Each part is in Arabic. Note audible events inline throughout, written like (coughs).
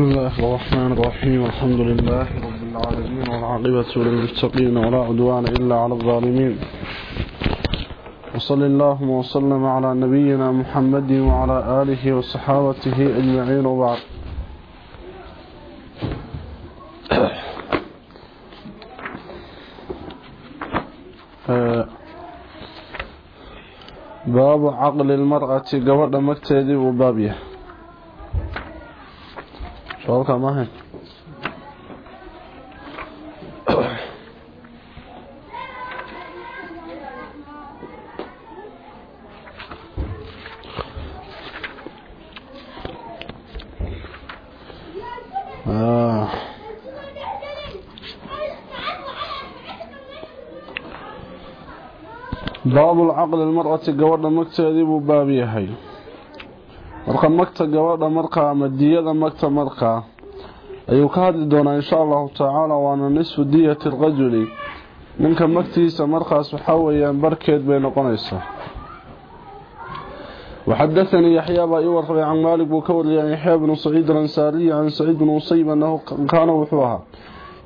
بسم الله الرحمن الرحيم. الحمد لله رب العالمين والعاقبة للمتقين ولا عدوان إلا على الظالمين. وصل اللهم وسلم على نبينا محمد وعلى آله وصحابته أجمعين وبعد. باب عقل المرأة قبل مكتدي وبابيه sababka maaha baabu lcaqli lmar'ati gabadha magteedii buu baab yahay marka magta gabadha markaa ama diyada magta markaa ayuu ka hadli doonaa insha allahu tacaala waana nisfu diyati rajuli. Ninka magtiisa markaas waxaa weeyaan barkeed bay noqonaysaa. وحدثني يحيى بن ورقي عن مالك بن عن يحيى بن سعيد الانصاري عن سعيد بن مصيب انه كان وحوها.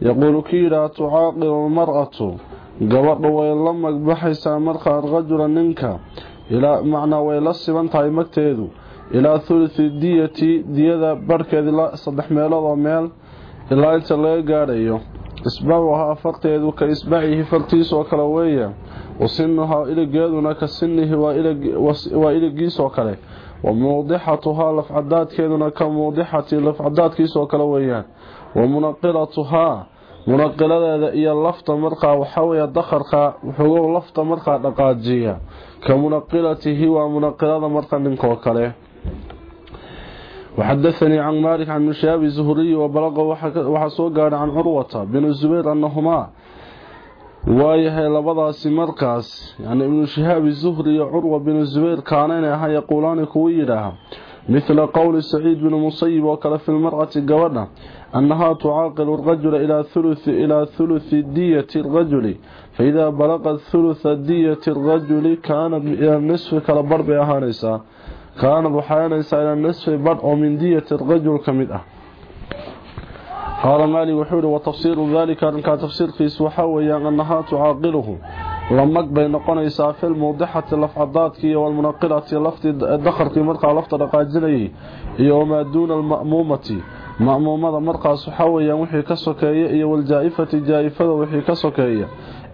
يقول كيرا تعاقل المرأة. gabadha way la magbaxaysaa markaa rajulan ninka ilaa macnaa way la siban tahay magteedu ilaa thuluthi diyati diyada barhkeed ilaa saddex meelood oo meel ilaa inta laga gaadhayo isbaacuhaa farteedu ka isbaacihi fartiisoo kale weeya wa sinuhaa iligeeduna ka sinihi waa iligiisoo kale wa muudixatuhaa lafcadaadkeeduna ka muudixati lafcadaadkiisoo kale weeyaan wa munaqilatuhaa munaqiladeeda iyo lafta markaa waxaweya dakharka wuxuugu lafta markaa dhaqaajiya ka munaqilatihi waa munaqilada marka ninkoo kale وحدثني عن مالك عن مشاب الزهري وبلغ وحسو قال عن عروة بن الزبير أنهما وايهي لبضاس مركز يعني ابن شهاب الزهري وعروة بن الزبير كانين يقولان كويرها مثل قول سعيد بن مصيب وكلا في المرأة قولنا أنها تعاقل الرجل إلى ثلث إلى ثلث دية الرجل. فإذا بلغت ثلث دية الرجل كان كان بحيانيسا إلى النصف بدء من دية الرجل كمدأ قال مالي وحوري وتفسير ذلك أنك تفسير في سوحاويا أنها تعاقله. لمك بين قنيسا في الموضحة لفعضاتك والمنقلة لفت الدخرك مرقى لفت رقاجلي وما دون المأمومة. مأمومة مرقى سحاويا وحي كسكية والجائفة جائفة وحي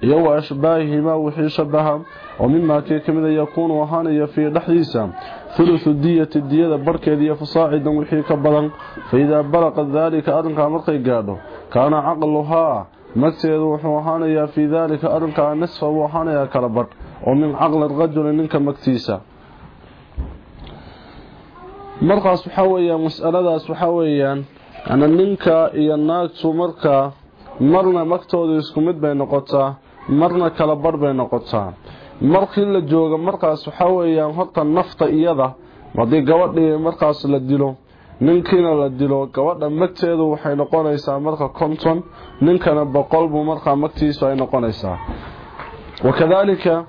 iyo ashbaahihima wixii shabaha oo mima kee kamid yakuun wahaanaya fi dhaxdiisa thuluthu diyati diyada barkeed iyo fasaacidan wixii ka badan. Faidaa balaqa daalika arrinkaa markay gaadho kaana caqluhaa magteedu wuxuu ahaanayaa fii daalika arrinkaa nisfa wuu ahaanayaa kala badh oo min caqli rajuli ninka magtiisa. Markaas waxaa weyaan masaladaas waxaa weyaan ninka iyo naagtu markaa marna magtooda isku mid bay noqotaa marna kala bay noqotaa markii la jooga markaas waxaa weyaan horta nafta iyada haddii gabadhii markaas la dilo ninkiina la dilo gabadha magteedu waxay noqonaysaa marka konton ninkana boqol buu markaa magtiisu ay noqonaysaa. Wakadaalika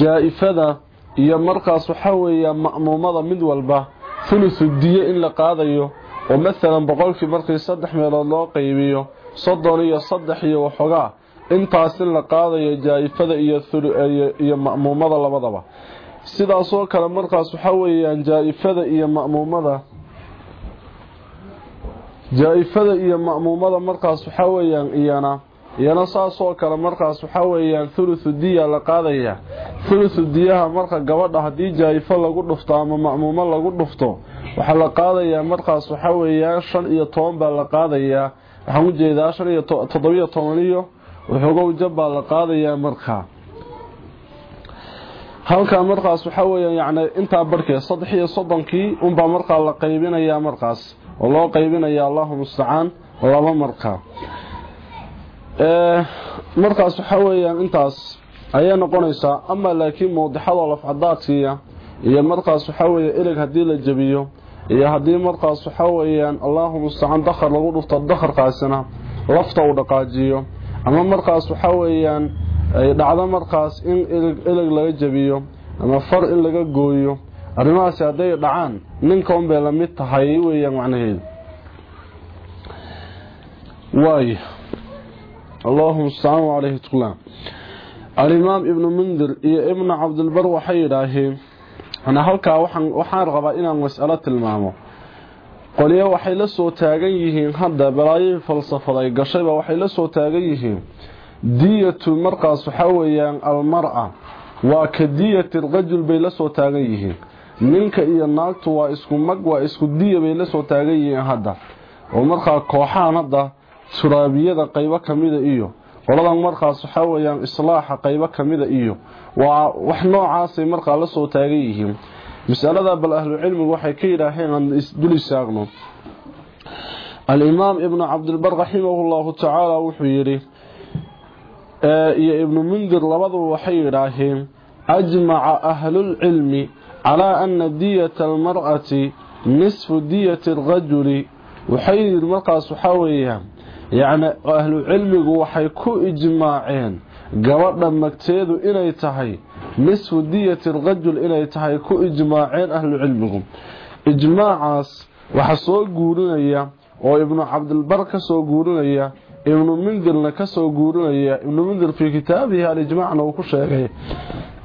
jaa-ifada iyo markaas waxaa weeya ma'muumada mid walba thuluthu diyo in la qaadayo oo maalan boqolkii markii saddex meelood loo qaybiyo soddon iyo saddex iyo waxoogaa intaas in la qaadayo jaa-ifada iyo ma'muumada labadaba. Sidaasoo kale markaas waxaa weeyaan jaa-ifada iyo ma'muumada jaa-ifada iyo ma'muumada markaas waxaa weeyaan iyana iyana saasoo kale markaas waxaa weeyaan thuluthu diya la qaadaya. Thuluthu diyaha marka gabadha haddii jaa-ifo lagu dhufto ama ma'muumo lagu dhufto waxaa la qaadayaa markaas waxaa weeyaan shan iyo toban baa la qaadayaa waxaan u jeedaa shan iyo toddobiyo toban iyo waxoogow jab baa la qaadayaa markaa halkaa markaas waxaa weeyaan yacni intaa barhkeed saddex iyo soddonkii unbaa markaa la qaybinayaa markaas oo loo qaybinayaa allahu mustacaan laba markaa markaas waxaa weeyaan intaas ayay noqonaysaa ama laakiin mawdixadoo lafcadaadkiiya iyo markaas waxaa weeye ilig haddii la jabiyo iyo haddii markaas waxaa weeyaan allahu mustacaan dakhar lagu dhufto dakharkaasina lafta uu dhaqaajiyo ama markaas waxa weeyaan dhacdo markaas in ilig laga jabiyo ama far in laga gooyo. Arrimahaasi hadday dhacaan ninka unbay la mid tahay weeyaan macnaheedu. Waay. Allahuma mustacaan caleyhi tqlaa alimaam ibnu mundir iyo ibnu cabdilbar waxay yidhaaheen halkaa waxaan rabaa inaan mas'alo tilmaamo qoliyo waxay la soo taagan yihiin hadda balaayihii falsafada ay gashayba waxay la soo taagan yihiin. Diyatu markaas waxaa weeyaan almar-a. Waa ka diyati rajul bay la soo taagan yihiin. Ninka iyo naagtu waa isku mag waa isku diya bay la soo taagan yihiin hadda. Oo markaa kooxahan hadda turaabiyada qaybo kamida iyo qoladan markaas waxaa weyaan islaaxa qaybo kamida iyo. Waa wax noocaasay markaa la soo taagan yihiin masalada bal ahlucilmigu waxay ka yidhaaheen aan isdul istaagno alimaam ibnu cabdilbar raximahullahu tacaala wuxuu yidhi iyo ibnu mundir labaduba waxay yidhaaheen ajmaca ahlulcilmi calaa ana diyata almar'ati nisfu diyati arajuli waxay yidhi markaas waxaa weeyaan yacni ahlu cilmigu waxay ku ijmaaceen gabadha magteedu inay tahay nisfu diyati rajul inay tahay ku ijmaaceen ahlu cilmigu. Ijmaacaas waxa soo guurinaya oo ibnu cabdilbar ka soo guurinaya ibnu mundirna ka soo guurinaya ibnu mundir fii kitaabihi alijmaacna uu ku sheegay.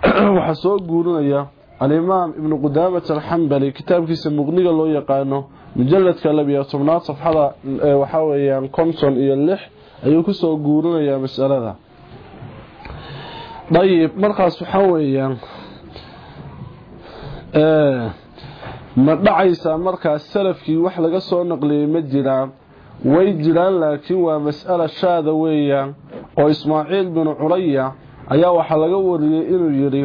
(clears throat) Waxaa soo guurinaya alimaam ibnu qudaamat alxambali kitaabkiisa muqniga loo yaqaano mujaladka labiyo tobnaad safxada waxaa weyaan konton iyo lix ayuu ku soo guurinayaa masalada dayib markaas waxaa weeyaan ma dhacaysaa markaas salafkii wax laga soo naqliyey ma jiraan. Way jiraan laakiin waa mas'ala shaada weeyaan oo ismaaciil binu culaya ayaa waxaa laga wariyey inuu yidhi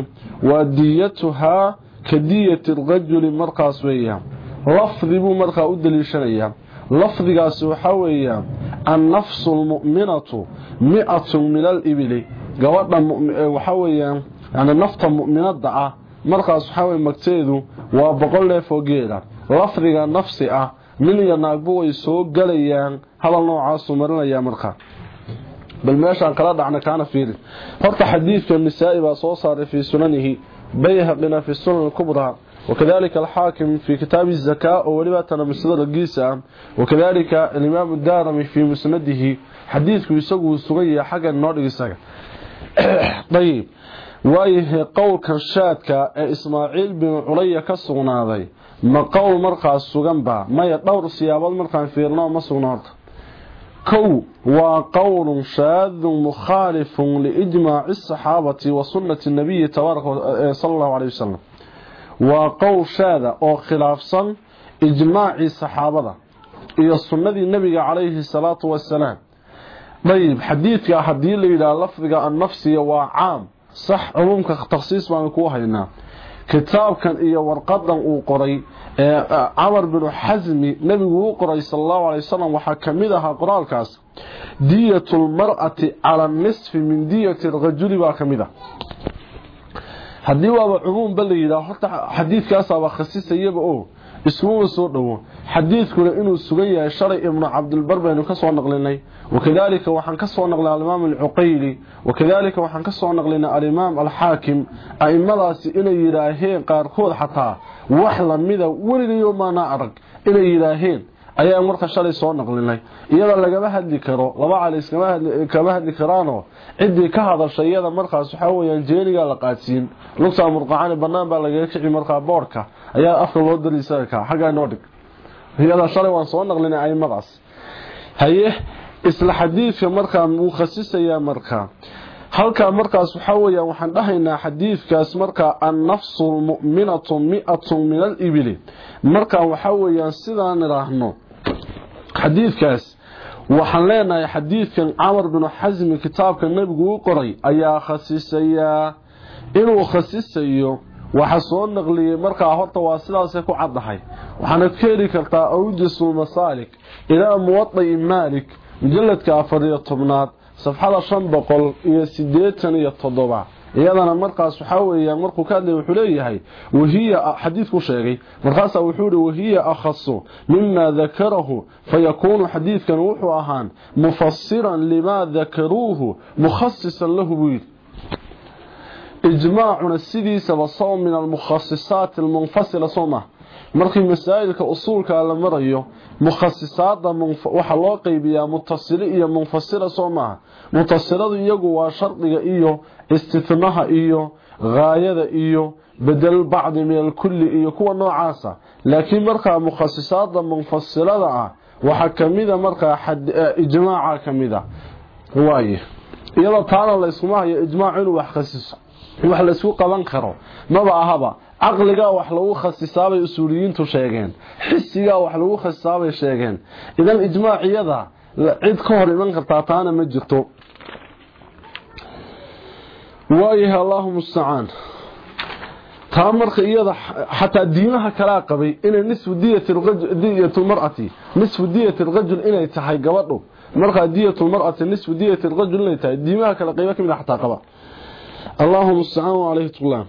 waa diyatuhaa ka diyati rajuli markaas weeyaan. Lafdi buu markaa u daliishanayaa. Lafdigaasi waxaa weeyaan annafsu lmu'minatu mi-atun min alibili gabadha waxaa weeyaan yani nafta mu'minada ah markaas waxaa weye magteedu waa boqol neef oo geela lafdiga nafsi ah nin iyo naagba way soo galayaan hadal noocaasuu marinayaa markaa bal meeshaan kala dhacna kaana fiiri horta xadiidka nisaa-i baa soo saaray fii sunanihi bayhaqina fi sunan alkubraa وكذلك الحاكم في كتاب الزكاة ولباتنا مسند القيسة وكذلك الإمام الدارمي في مسنده حديث يسوي سغية (coughs) طيب. وإيه قول كرشادك إسماعيل بن علي كالسغناضي ما قول مرقى السغنبا ما يطور سيابات مرقى فيرنا ما سغناض كو وقول شاذ مخالف لإجماع الصحابة وسنة النبي تبارك صلى الله عليه وسلم. waa qowl shaada oo khilaafsan ijmaacii saxaabada iyo sunnadii nebiga calayhi salaatu wasalaam dayib xadiidka haddii la yidhaha lafdiga annafsiya waa caam sax cumuumka takhsiis baanu kuu haynaa. Kitaabkan iyo warqadan uu qoray ee camar binu xasmi nebigu uu qoray sala allahu alay wasalam waxaa ka mid ahaa qoraalkaas. Diyatu lmar'ati cala nisfi min diyati rajuli baa ka mid ah. Haddii waaba cumuumba la yidhaha horta xadiidkaasaaba khasisayaba oo iskumaba soo dhowo xadiidkuna inuu sugan yahay shalay ibnu cabdilbar baynu ka naqlinay wakadalika waxaan ka soo naqlinay alimaam alcuqayli wakadalika waxaan ka soo naqlinay alimaam alxaakim aimadaasi inay yidhaaheen qaarkood xataa wax lamida weligayo maanaa arag inay yidhaaheen ayaan marka shalay soo naqlinay iyada lagama hadli karo laba calis kama hadli karaanoo ciddii ka hadashay iyada markaas waxaa weyaan jeenigaa la qaadsiin lugtaa murqacani banaan baa lagaga kici markaa boodhka ayaa afka loo daliisaaka xaggaa noo dhig iyada shalay waan soo naqlinay aimadaas haye isla xadiidka markaa wuu khasisayaa markaa halkaa markaas waxaa weyaan waxaan dhahaynaa xadiidkaas markaa annafsu mu'minatu mi-atun min alibili. Markaa waxaa weyaan sidaan idhaahno xadiidkaas waxaan leenahay xadiidkan camar binu xasmi kitaabka nebigu u qoray ayaa khasisayaa inuu khasisayo waxa soo naqliyey markaa horta waa sidaasay ku caddahay. Waxaanad ka heli kartaa awjasulmasaalik ilaa muwada'i maalik mujaladka afar iyo tobnaad safxada shan boqol iyo sideetan iyo toddoba iyadana markaas waxaa weeyaan markuu ka hadlay wuxuu leeyahay wahiya xadiidku sheegay markaasaa wuxuu yihi wahiya akhasu mima dakarahu fayakuunu xadiidkan wuxuu ahaan mufasiran limaa dakaruuhu mukhasisan lahu buu yidhi ijmaacuna sidiisaba saw min almukhasisaati almunfasila soo mah markii masaa'ilka usuulka la marayo mukhasisaada waxa loo qaybiyaa mutasili iyo munfasila soo maaha. Mutasiladu iyagu waa shardiga iyo istithnaha iyo gaayada iyo bedel bacdi min alkulli iyo kuwa noocaasa. Laakiin markaa mukhasisaada munfasilada ah waxaa kamida markaa ijmaaca kamida waaye iyadoo taana layskuma hayo ijmaac inuu wax khasiso wax laysku qaban karo maba ahaba caqligaa wax lagu khasisaabay usuuliyiintu sheegeen. Xisigaa wax lagu khasisaabay sheegeen. Idan ijmaaciyada cid ka hor iman kartaa taana ma jirto. Waayahay allahu mustacaan taa marka iyada xataa diimaha kalaa qabay inay nisfu diyatulmar'ati nisfu diyati rajul inay tahay gabadhu. Markaa diyatulmar'ati nisfu diyati rajul inay tahay diimaha kale qaybo ka mid a xataa qaba. Allahu mustacaan wacalayhi tuglaan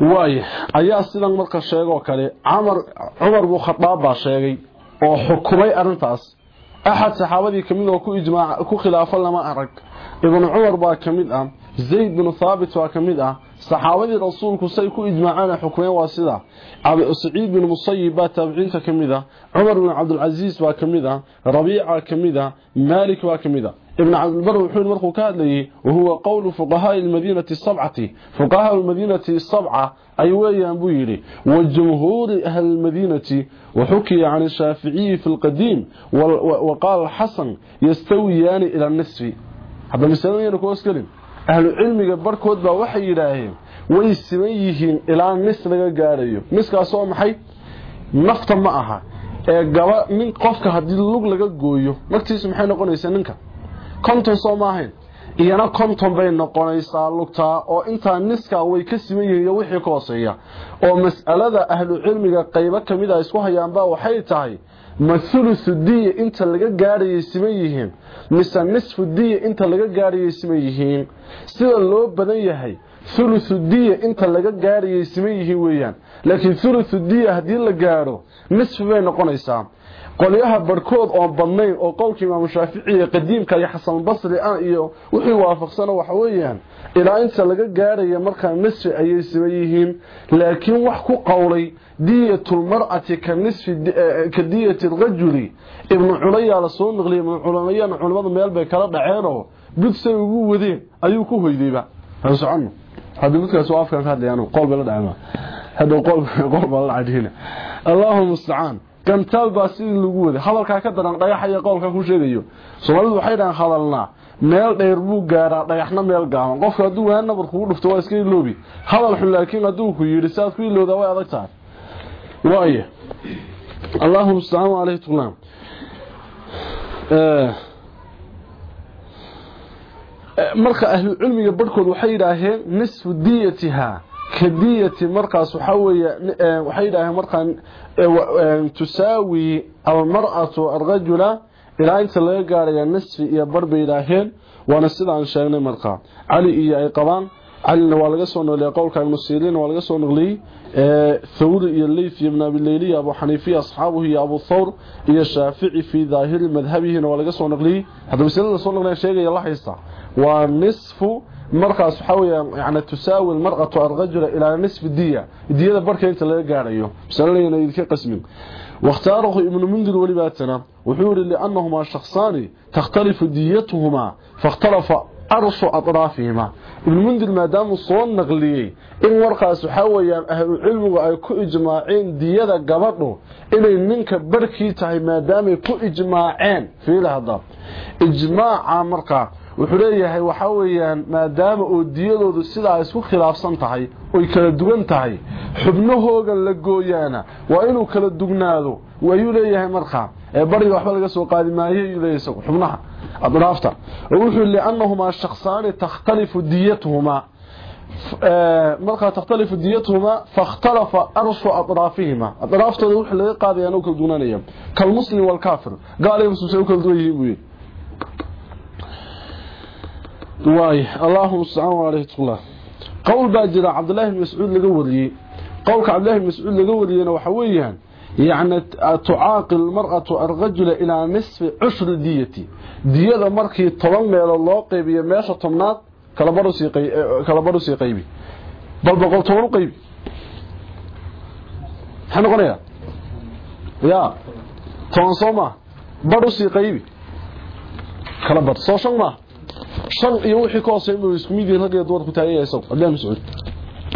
waay ayaa sidan marka sheegoo kale camar cumar buu khadaab baa sheegay oo xukumay arrintaas. Axad saxaabadii ka mid oo ku ijmaac ku khilaafo lama arag. Ibnu cumar baa ka mid ah zayd binu thaabit baa ka mid ah. Saxaabadii rasuulku say ku ijmaaceen xukumeen waa sida. Saciid bin musayib baa taabiciinta ka mid ah. Cumar bin cabdilcasiis baa ka mid ah. Rabiica ka mid ah. Maalik baa ka mid ah ابن عبد البر وحول مرخو كهدلي وهو قول فقهاء المدينة السبعة فقهاء المدينة السبعة أي ويان بويري وجمهور أهل المدينة وحكي عن الشافعي في القديم وقال الحسن يستويان إلى النصف هذا مثلا ينكو أسكرين أهل العلم بركود با وحي إلهيم ويسميهين إلى النصف لغا قاريو نصف أسوأ محي نفط معها gaba nin qofka hadii lug laga gooyo naftiisu maxay noqonaysaa ninka konton soo maahayn iyana konton bay noqonaysaa lugtaa oo intaa niskaa way ka siman yihiin iyo wixii ka hooseeya oo mas'alada ahlu cilmiga qaybo ka mid a isku hayaanba waxay tahay ma thuluthu diya inta laga gaadhayay siman yihiin mise nisfu diya inta laga gaadhayay siman yihiin? Sida loo badan yahay thuluthu diya inta laga gaadhayay siman yihiin weeyaan. Laakiin thuluthu diya haddii la gaadho nisfi bay noqonaysaa qolyaha barkood oon badnayn oo qowlka imaamu shaafici iyo qadiimka iyo xasanbasri ah iyo wixii waafaqsana waxa weeyaan ilaa inta laga gaaraya markaa nisfi ayay siman yihiin laakiin wax ku qowlay diyatulmar'ati ka diyati rajuli. Ibnu culayaa la soo naqliyay ibnu culayana culimmadu meel bay kala dhaceenoo budsay ugu wadeen ayuu ku hoydayba. Aan soconno. Hadda midkaas waa afkan ka hadlayaan bay la dhaceen hadda qool baa la cadhiina allahumma musta'an gantaal baa sidii lagu waday. Hadalkaa ka daran dhagax iyo qowlka ku sheegayo. Soomaalidu waxay dhahan hadalnaa meel dheer buu gaaraa dhagaxna meel gaaban. Qofka hadduu waan nabar kugu dhufto waa iska iloobi. Hadal xun laakiin hadduu ku yidhi saad ku ilowdaa way adag tahay. Waaye allahuma mustacaan caleyhi tuglaan marka ahlu cilmiga barhkood waxay yidhaaheen nisfu diyatiha kadiyati markaas waxa weeye waxay yidhaaheen markaan tusaawi almar'atu arrajula ilaa inta laga gaaraya nisfi iyo bar bay yidhaaheen waana sidaan sheegnay markaa. Cali iyo ay qabaan calina waa laga soo noqliyay qowlka ibnu siriin waa laga soo noqliyey thawri iyo leyth iyo ibn abileyliya abu xaniifiya asxaabuhu iyo abu thawr iyo shaafici fii daahiri madhabihina waa laga soo noqliyey. Hadda masalada soo noqlaya sheegaya la haysta. Waa nisfu markaas waxa weeyaan yani tusaawi almar'atu arrajula ilaa nisfi diya. Diyada barka inta laga gaarayo. Masaladayna idinka qasmin. واختاره ابن منذر ولباتنا وحور لأنهما شخصان تختلف ديتهما فاختلف أرش أطرافهما ابن منذر ما دام صون نقليي إن ورقا سحاويا أهل العلم أي كو إجماعين ديادة قبضه إني منك بركي تهي ما دام كو إجماعين في لهذا إجماع مرقا wuxuu leeyahay waxa weeyaan maadaama oo diyadoodu sidaa isku khilaafsan tahay oy kala duwan tahay xubnahooga la gooyaana waa inuu kala dugnaado. Wayuu leeyahay markaa ee bariga waxba laga soo qaadi maayo ayuu leeyahay isagu xubnaha adraafta wuxuu li'annahumaa shakhsaani takhtalifu diyatuhumaa. Markaa takhtalifu diyatuhumaa fakhtalafa arshu adraafihima adraaftooda wuxuu laga qaadaya inuu kala dugnaanaya kalmuslim walkaafir. Gaal iyo muslim say u kala duwan yihiin waay allahuma stacaan waleyh tqullah qowl baa jira cabdillaahi bn mascuud laga wariyey. Qowlka cabdillahi bn mascuud laga wariyeyna waxaa weeyaan yacni tucaaqil mar'atu arrajula ilaa nisfi cushri diyati. Diyada markii toban meelood loo qaybiyo meesha tobnaad kalabadh u sii eh, qaybi. Bal boqol toban u qaybi. Maxay noqonayaa ya. Toban soo maaha badh u sii qaybi. Kala badh soo shan maaha shan iyo wixii ka hoosay inuu isku mid yahay rag iyo ku taagan yahay soo Mas'ud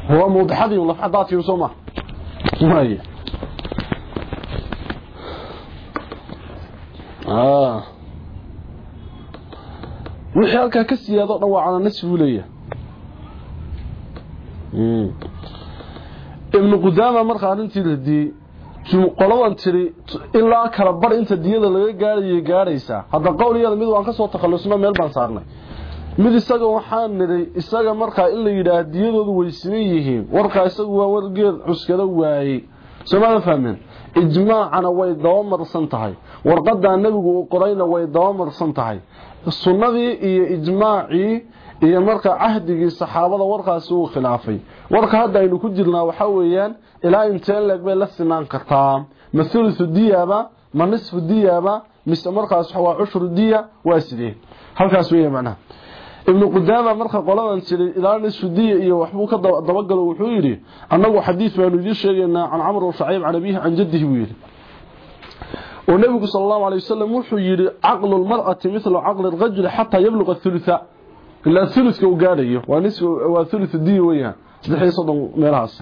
waa mawduucadii uu nafaqadaadkii soo ma. Ah. Wixii halka ka siyaado dhan waa calaamad suulaya hmm. ibn qudaama marka arintii la diiday qoladan tiri ilaa kala bar inta diyada laga gaarayo gaaraysa. Hadda qowliyada mid waan ka soo takhalusnaa meel baan saarnay mid isaga waxaan nidhay isaga markaa in la yidhaah diyadoodu way siman yihiin. Warkaa isagu waa wargeed cuskada waayey. Soomaadan fahmeen ijmaacana way dabamarsan tahay. Warqadaa nebigu uu qorayna way dabamarsan tahay. Sunnadii iyo ijmaacii iyo markaa cahdigii saxaabada warkaasi uu khilaafay. Warka hadda aynu ku jirnaa waxaa weeyaan ilaa intee leeg bay la sinaan kartaa. Ma thuluthu diyaba ma nisfu diyaba mise markaas waa cushru diya waa sidee? Halkaas weeya macnaha ibnu qudaama marka qoladan tiri ilaa nisfu diya iyo waxbuu ka dabagalo wuxuu yidhi annagu xadiid baanu idiin sheegaynaa can camr shacayb can abihi can jaddihi buu yidhi oo nabigu sallallahu alayhi wasallam wuxuu yiri aqlu almar'ati mithlu aqli ar-rajuli hatta yablugha ath-thulutha ila thuluthka uu gaarayo waa thuluth diya weeyaan saddex soddon meelahaas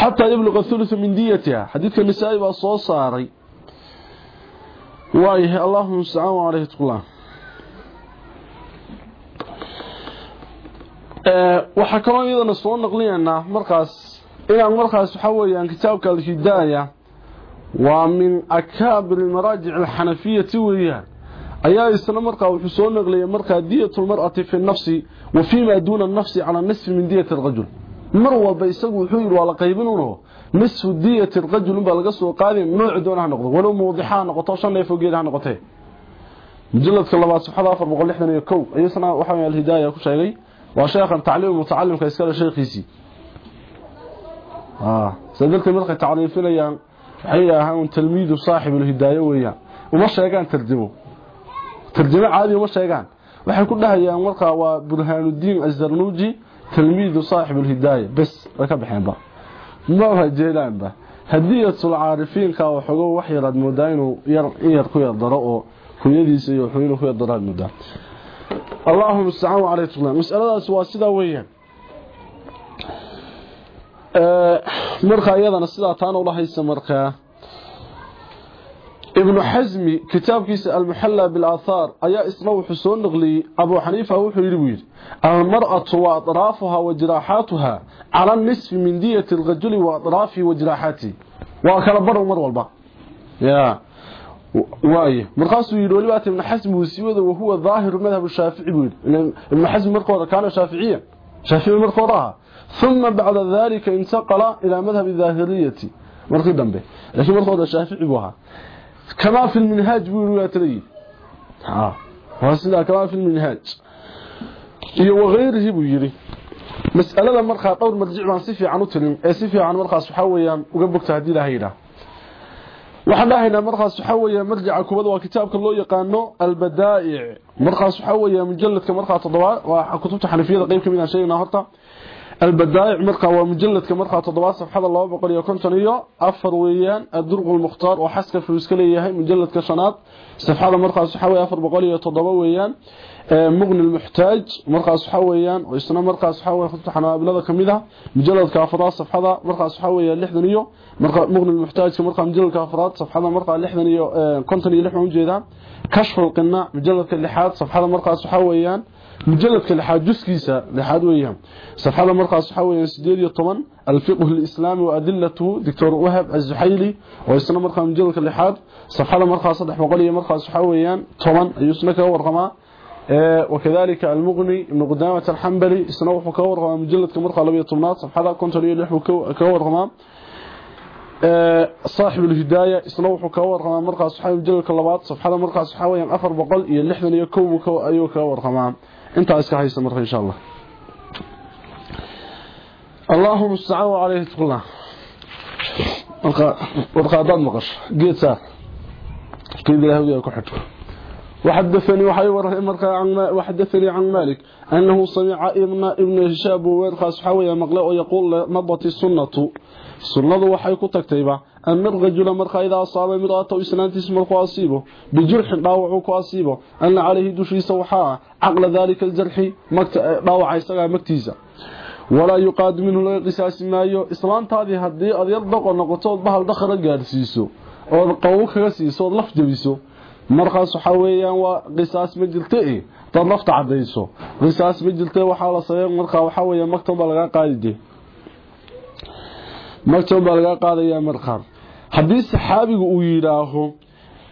hatta yablugha thuluth min diyatiha hadithka nisaa baa soo saaray waayahay allahumma sa'amu alayhi tqullah ee waxa kaloo iyadana soo naqliyanaa markaas inaan markaas waxa weeyaan kitaabka al-hidaaya waa min akaabir maraajic alxanafiyati weeyaan ayaa isna markaa wuxuu soo naqliyay markaa diyatu lmar'ati fi nafsi wa fiima duuna nafsi calaa nisfi min diyati alrajul mar walba isagu wuxuu yidhi waa la qaybinuno nisfu diyati alrajul unbaa laga soo qaadin nooci doona ha noqdo walow mawdixa ha noqoto shan neef oo geed ha noqotee mujaladka labaad saxada afar boqol lixdan iyo kow ayasna waxa alhidaaya ku sheegay ah sadalka markay tacliifinayaan waxay yidhaahaan talmiidu saaxib alhidaayo weeyaan uma sheegaan tarjimo tarjimo caadi uma sheegaan waxay ku dhahayaan markaa waa burhaanudiin azarnuuji talmiidu saaxib alhidaaya bes way ka baxeenba maba jeelaanba hadiyatul caarifiinka waxoogo wax yaraad moodaa inuu yar in yar ku yar daro oo hooyadiisa iyo wuxuu ku yar daraad moodaa allahuma mustacaan calayhi tqla masaladaas waa sidaa weeyaan. Marka iyadana sidaa taana ula haysa markaa ibnu xasmi kitaabkiisa almuxalla bilaathaar ayaa isna wuxuu soo naqliyey abuu xaniifa wuxuu yidhi buu yidhi almar'atu wa adraafuha wa jiraaxaatuha cala nisfi min diyati alrajuli wa adraafihi wa jiraaxaatihi waa kala badhow mar walba. Ya xasmi uu sii wada wahuwa daahiru madhab shaafici buu yidhi. Ibnu xasmi marka hore kaana shaaficiya shaafici marka hore ahaa ثم بعد ذلك انتقل إلى مذهب الظاهرية مركي دنبه لكن مركي هذا شافعي بها كما في المنهاج بيقولوا تري ها كما في المنهاج وغيره بيجري مسألة مركي قول مرجع عن سفي عن تلم سفي عن مركي سحويا وقبك تهدي لهيدا waxaan dhahaynaa markaas waxa weeye marjaca kubada waa kitaabka loo yaqaano albadaa'ic markaas waxa weeye mujalladka markaa toddobaad waa kutubta xanafiyada qayb kamid ah sheegnaa horta البدائع مرقى ومجلد كمرقى تضباط صفحة الله بقول يكون تنيو أفر ويان الدرق المختار وحسك في وسكلية مجلد كشنات صفحة مرقى صحوي أفر بقول يتضبا ويان مغني المحتاج مرقى صحويان ويسنا مرقى صحوي خطة حنابلة كميدة مجلد كافرات صفحة مرقى صحوي اللحدنيو مرقى مغني المحتاج كمرقى مجلد كافرات صفحة مرقى اللحدنيو كنتني لحون جيدا كشف القناع مجلد اللحاد صفحة مرقى صحويان مجلد لحاد جسكيسا لحاد ويهم صفحة مرقص حويا سديد يطمن الفقه الإسلامي وأدلته دكتور وهب الزحيلي ويسنا مرقى مجلد لحاد صفحة مرقص صدح مقالية مرقص حويا طمن يسنك ورقما وكذلك المغني ابن قدامة الحنبلي سنوح كورقما مجلد كمرقى لبي طمنات صفحة كنت لي لحو كورقما صاحب الهداية سنوح كورقما مرقى صحابي مجلد كلبات صفحة مرقى صحابي أفر بقل يلحن يكوب أيو كورقما انت اسك هيسه marka insha Allah Allahu musta'an alayhi taqullah marka warqaadad maqash geed saar geed ilaahay ku xidho وحدثني وحي مرقى عن وحدثني عن مالك أنه سمع ابن ابن هشام ويرخص حوية مقلع يقول مضت السنة السنة وحي كتكتيبة أن الرجل مرقى إذا أصاب مرأته إسنانتيس مرقى أصيبه بجرح ضاوعك أصيبه أن عليه دشي سوحاء عقل ذلك الجرح ضاوع يسقى مكتيزة walaa yuqaadu minhu laga qisaasi maayo islaantaadii haddii aad yar doqo noqotood bahal dakhra gaarsiiso ood qawo kaga siiso ood laf jabiso markaas waxaa weeyaan waa qisaas ma jirta e eh, dad nafta cadayso qisaas ma jirta waxaa la sameeya markaa waxaa weeya magtan baa laga qaadide magtan baa laga qaadayaa markaa. Haddii saxaabigu uu yidhaaho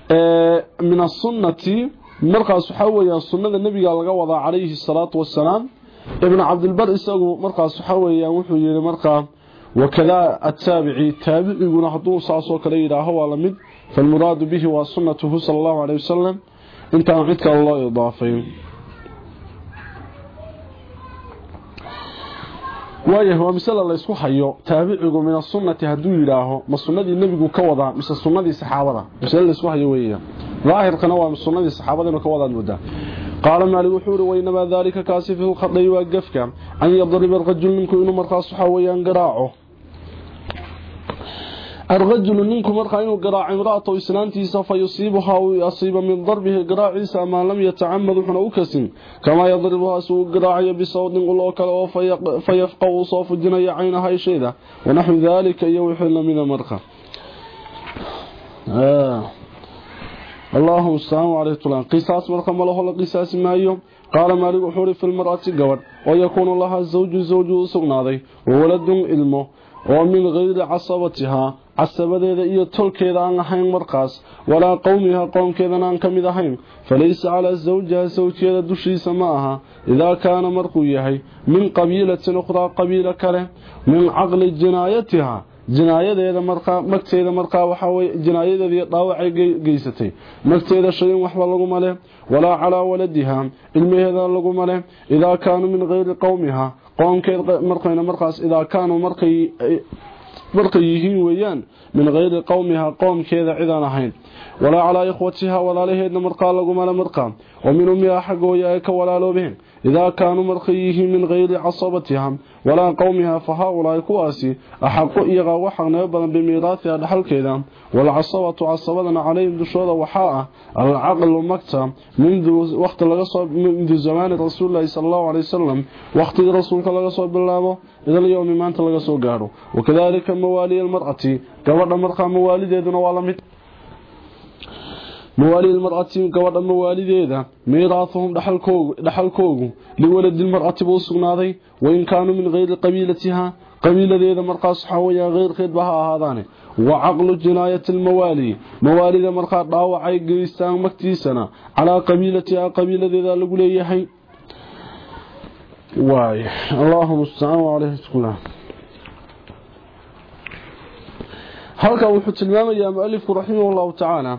eh, min asunnati markaas waxaa weeyaan sunnada nebiga laga wadaa calayhi salaatu wasalaam ibnu cabdilbar isagu markaas waxaa weeyaan wuxuu yidhi markaa wakadaa ataabici taabiciguna hadduu saasoo kale yidhaaho waa la فالمراد به وسنته صلى الله عليه وسلم. انت عقدك الله يضافي وايه هو مثال الله يسكو حيو. تابعه من السنة هدو يراه ما السنة النبي كوضع. مثل السنة السحابة مثال الله يسكو حيو ويه ظاهر قنوة من السنة السحابة ما كوضع المدى قال ما لقحور وإنما ذلك كاسف الخطة يوقفك. أن يضرب الرجل منك إنه مرقى الصحابة ينقراعه الرجل منكم مرقى إنه قراع امرأته سوف يصيبها ويصيب من ضربه. قراع عيسى ما لم يتعمد حنوكس كما يضربها سوء قراعي بصوت قلوك له فيفقه صوف الجنية عينها شيدا ونحو ذلك يوحل من مرقى آه. اللهم السلام عليكم. قصاص مرقم له قصاص مايو قال مالك وحوري في المرأة قبر ويكون لها الزوج زوج سغناضي وولد علمه ومن غير عصبتها. Casabadeeda iyo tolkeeda aan ahayn markaas walaa qowmiha qoomkeedana aan ka mid ahayn falaysa calaa zawjiha sawjkeeda dushiisa ma aha idaa kaana markuu yahay min qabiilatin ukhraa qabiilo kale min caqli jinaayatiha jinaayadeeda markaa magteeda markaa waxaa weye jinaayadeedii dhaawacay geysatay magteeda shayin waxba laguma leh walaa calaa waladiha ilmaheeda laguma leh idaa kaanuu min gayri qowmiha qoomkeed markayna markaas idaa kaanuu markay markay yihiin weeyaan min gayri qowmiha qoomkeeda cidaan ahayn. Walaa calaa ikhwatiha walaalaheedna markaa lagumale markaa. Wa min ummiha xaggooya ay ka walaaloobeen idaa kaanuu markay yihiin min gayri casabatiha walaa qowmiha fa haa-ulaahi kuwaasi axaqu iyagaa uga xaqnimo badan bimiiraatiha dhaxalkeeda walcasabatu casabadana calayhim dushooda waxaa ah alcaqlu magta mundu waqti laga soo mundu zamaani rasuulilahi sala allahu alay wasalam waqtigii rasuulka laga soo bilaabo idalyowmi maanta laga soo gaadho wakadalika mawaaliya almar'ati gabadha موالي المرأة قبض مواليديدا ميراثهم دحلكوغ دحلكوغ لولد المرأة بوسغنادي وإن كانوا من غير قبيلتها قبيلة مرقاس حويا غير خدبها هذاني وعقل جناية الموالي مواليد مرقا ضاوعي غيستان مكتيسنا على قبيلتها قبيلة ذا لغليهي واي اللهم استعان عليه تقول halka wuxuu tilmaamayaa mu'alifku raximahullahu ta'ala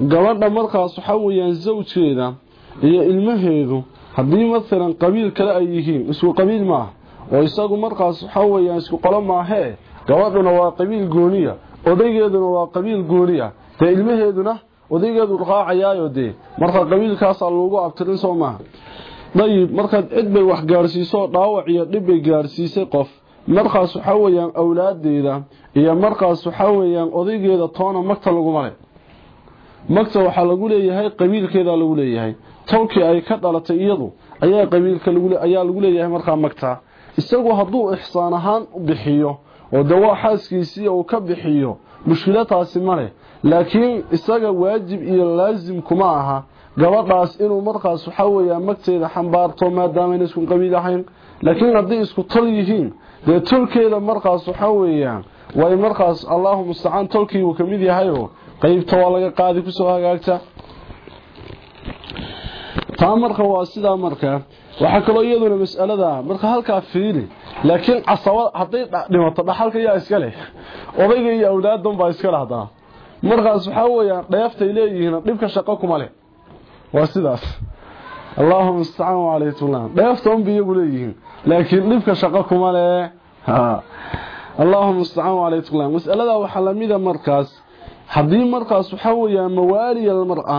gabadha markaas waxa weeyaan zawjeeda iyo ilmaheedu haddii maalan qabiil kale ay yihiin isku qabiil maaha oo isagu markaas waxa weeyaan isku qolo maahee gabadhuna waa qabiil gooniya odaygeeduna waa qabiil gooniya dee ilmaheeduna odaygeedu raacayaayo dee marka qabiilkaasaa loogu abtirin soo maaha. Dayib markaad cid bay wax gaadhsiiso dhaawac iyo dhib bay gaadhsiisay qof. Markaas waxa weeyaan awlaadeeda iyo markaas waxa weeyaan odaygeeda toona magta laguma leh magta waxaa lagu leeyahay qabiilkeeda lagu leeyahay. Tolkii ay ka dhalatay iyadu ayaa qabiilka ayaa lagu leeyahay markaa magta. Isagu hadduu ixsaan ahaan bixiyo oo dawaa xaaskiisii uu ka bixiyo mushkilataasi ma leh. Laakiin isaga waajib iyo laasim kuma aha. Gabadhaas inuu markaas waxa weeyaan magteeda xambaarto maadaamayn isku qabiil ahayn. Laakiin haddii isku tol yihiin dee tolkeeda markaas waxa weeyaan way markaas allahu mustacaan tolkii uu ka mid yahayoo qaybta waa laga qaadi ku soo hagaagta. Taa marka waa sidaa marka waxaa kaloo iyaduna mas'alada marka halkaa fiili laakiin casaba hadday dhimato dhaxalka yaa iska leh. Odayga iyo awlaadan baa iska lahdaa. Markaas waxaa weeyaan dheeftay leeyihiin dhibka shaqo kuma leh. Waa sidaas. Allahuma mustacaan calaytullah dheefta unba iyagu leeyihiin laakiin dhibka shaqo kuma leh. Allahuma mustacaan calaytullah mas'alada waxaa lamida markaas haddii markaas waxaa weeyaan mawaaliya almar'a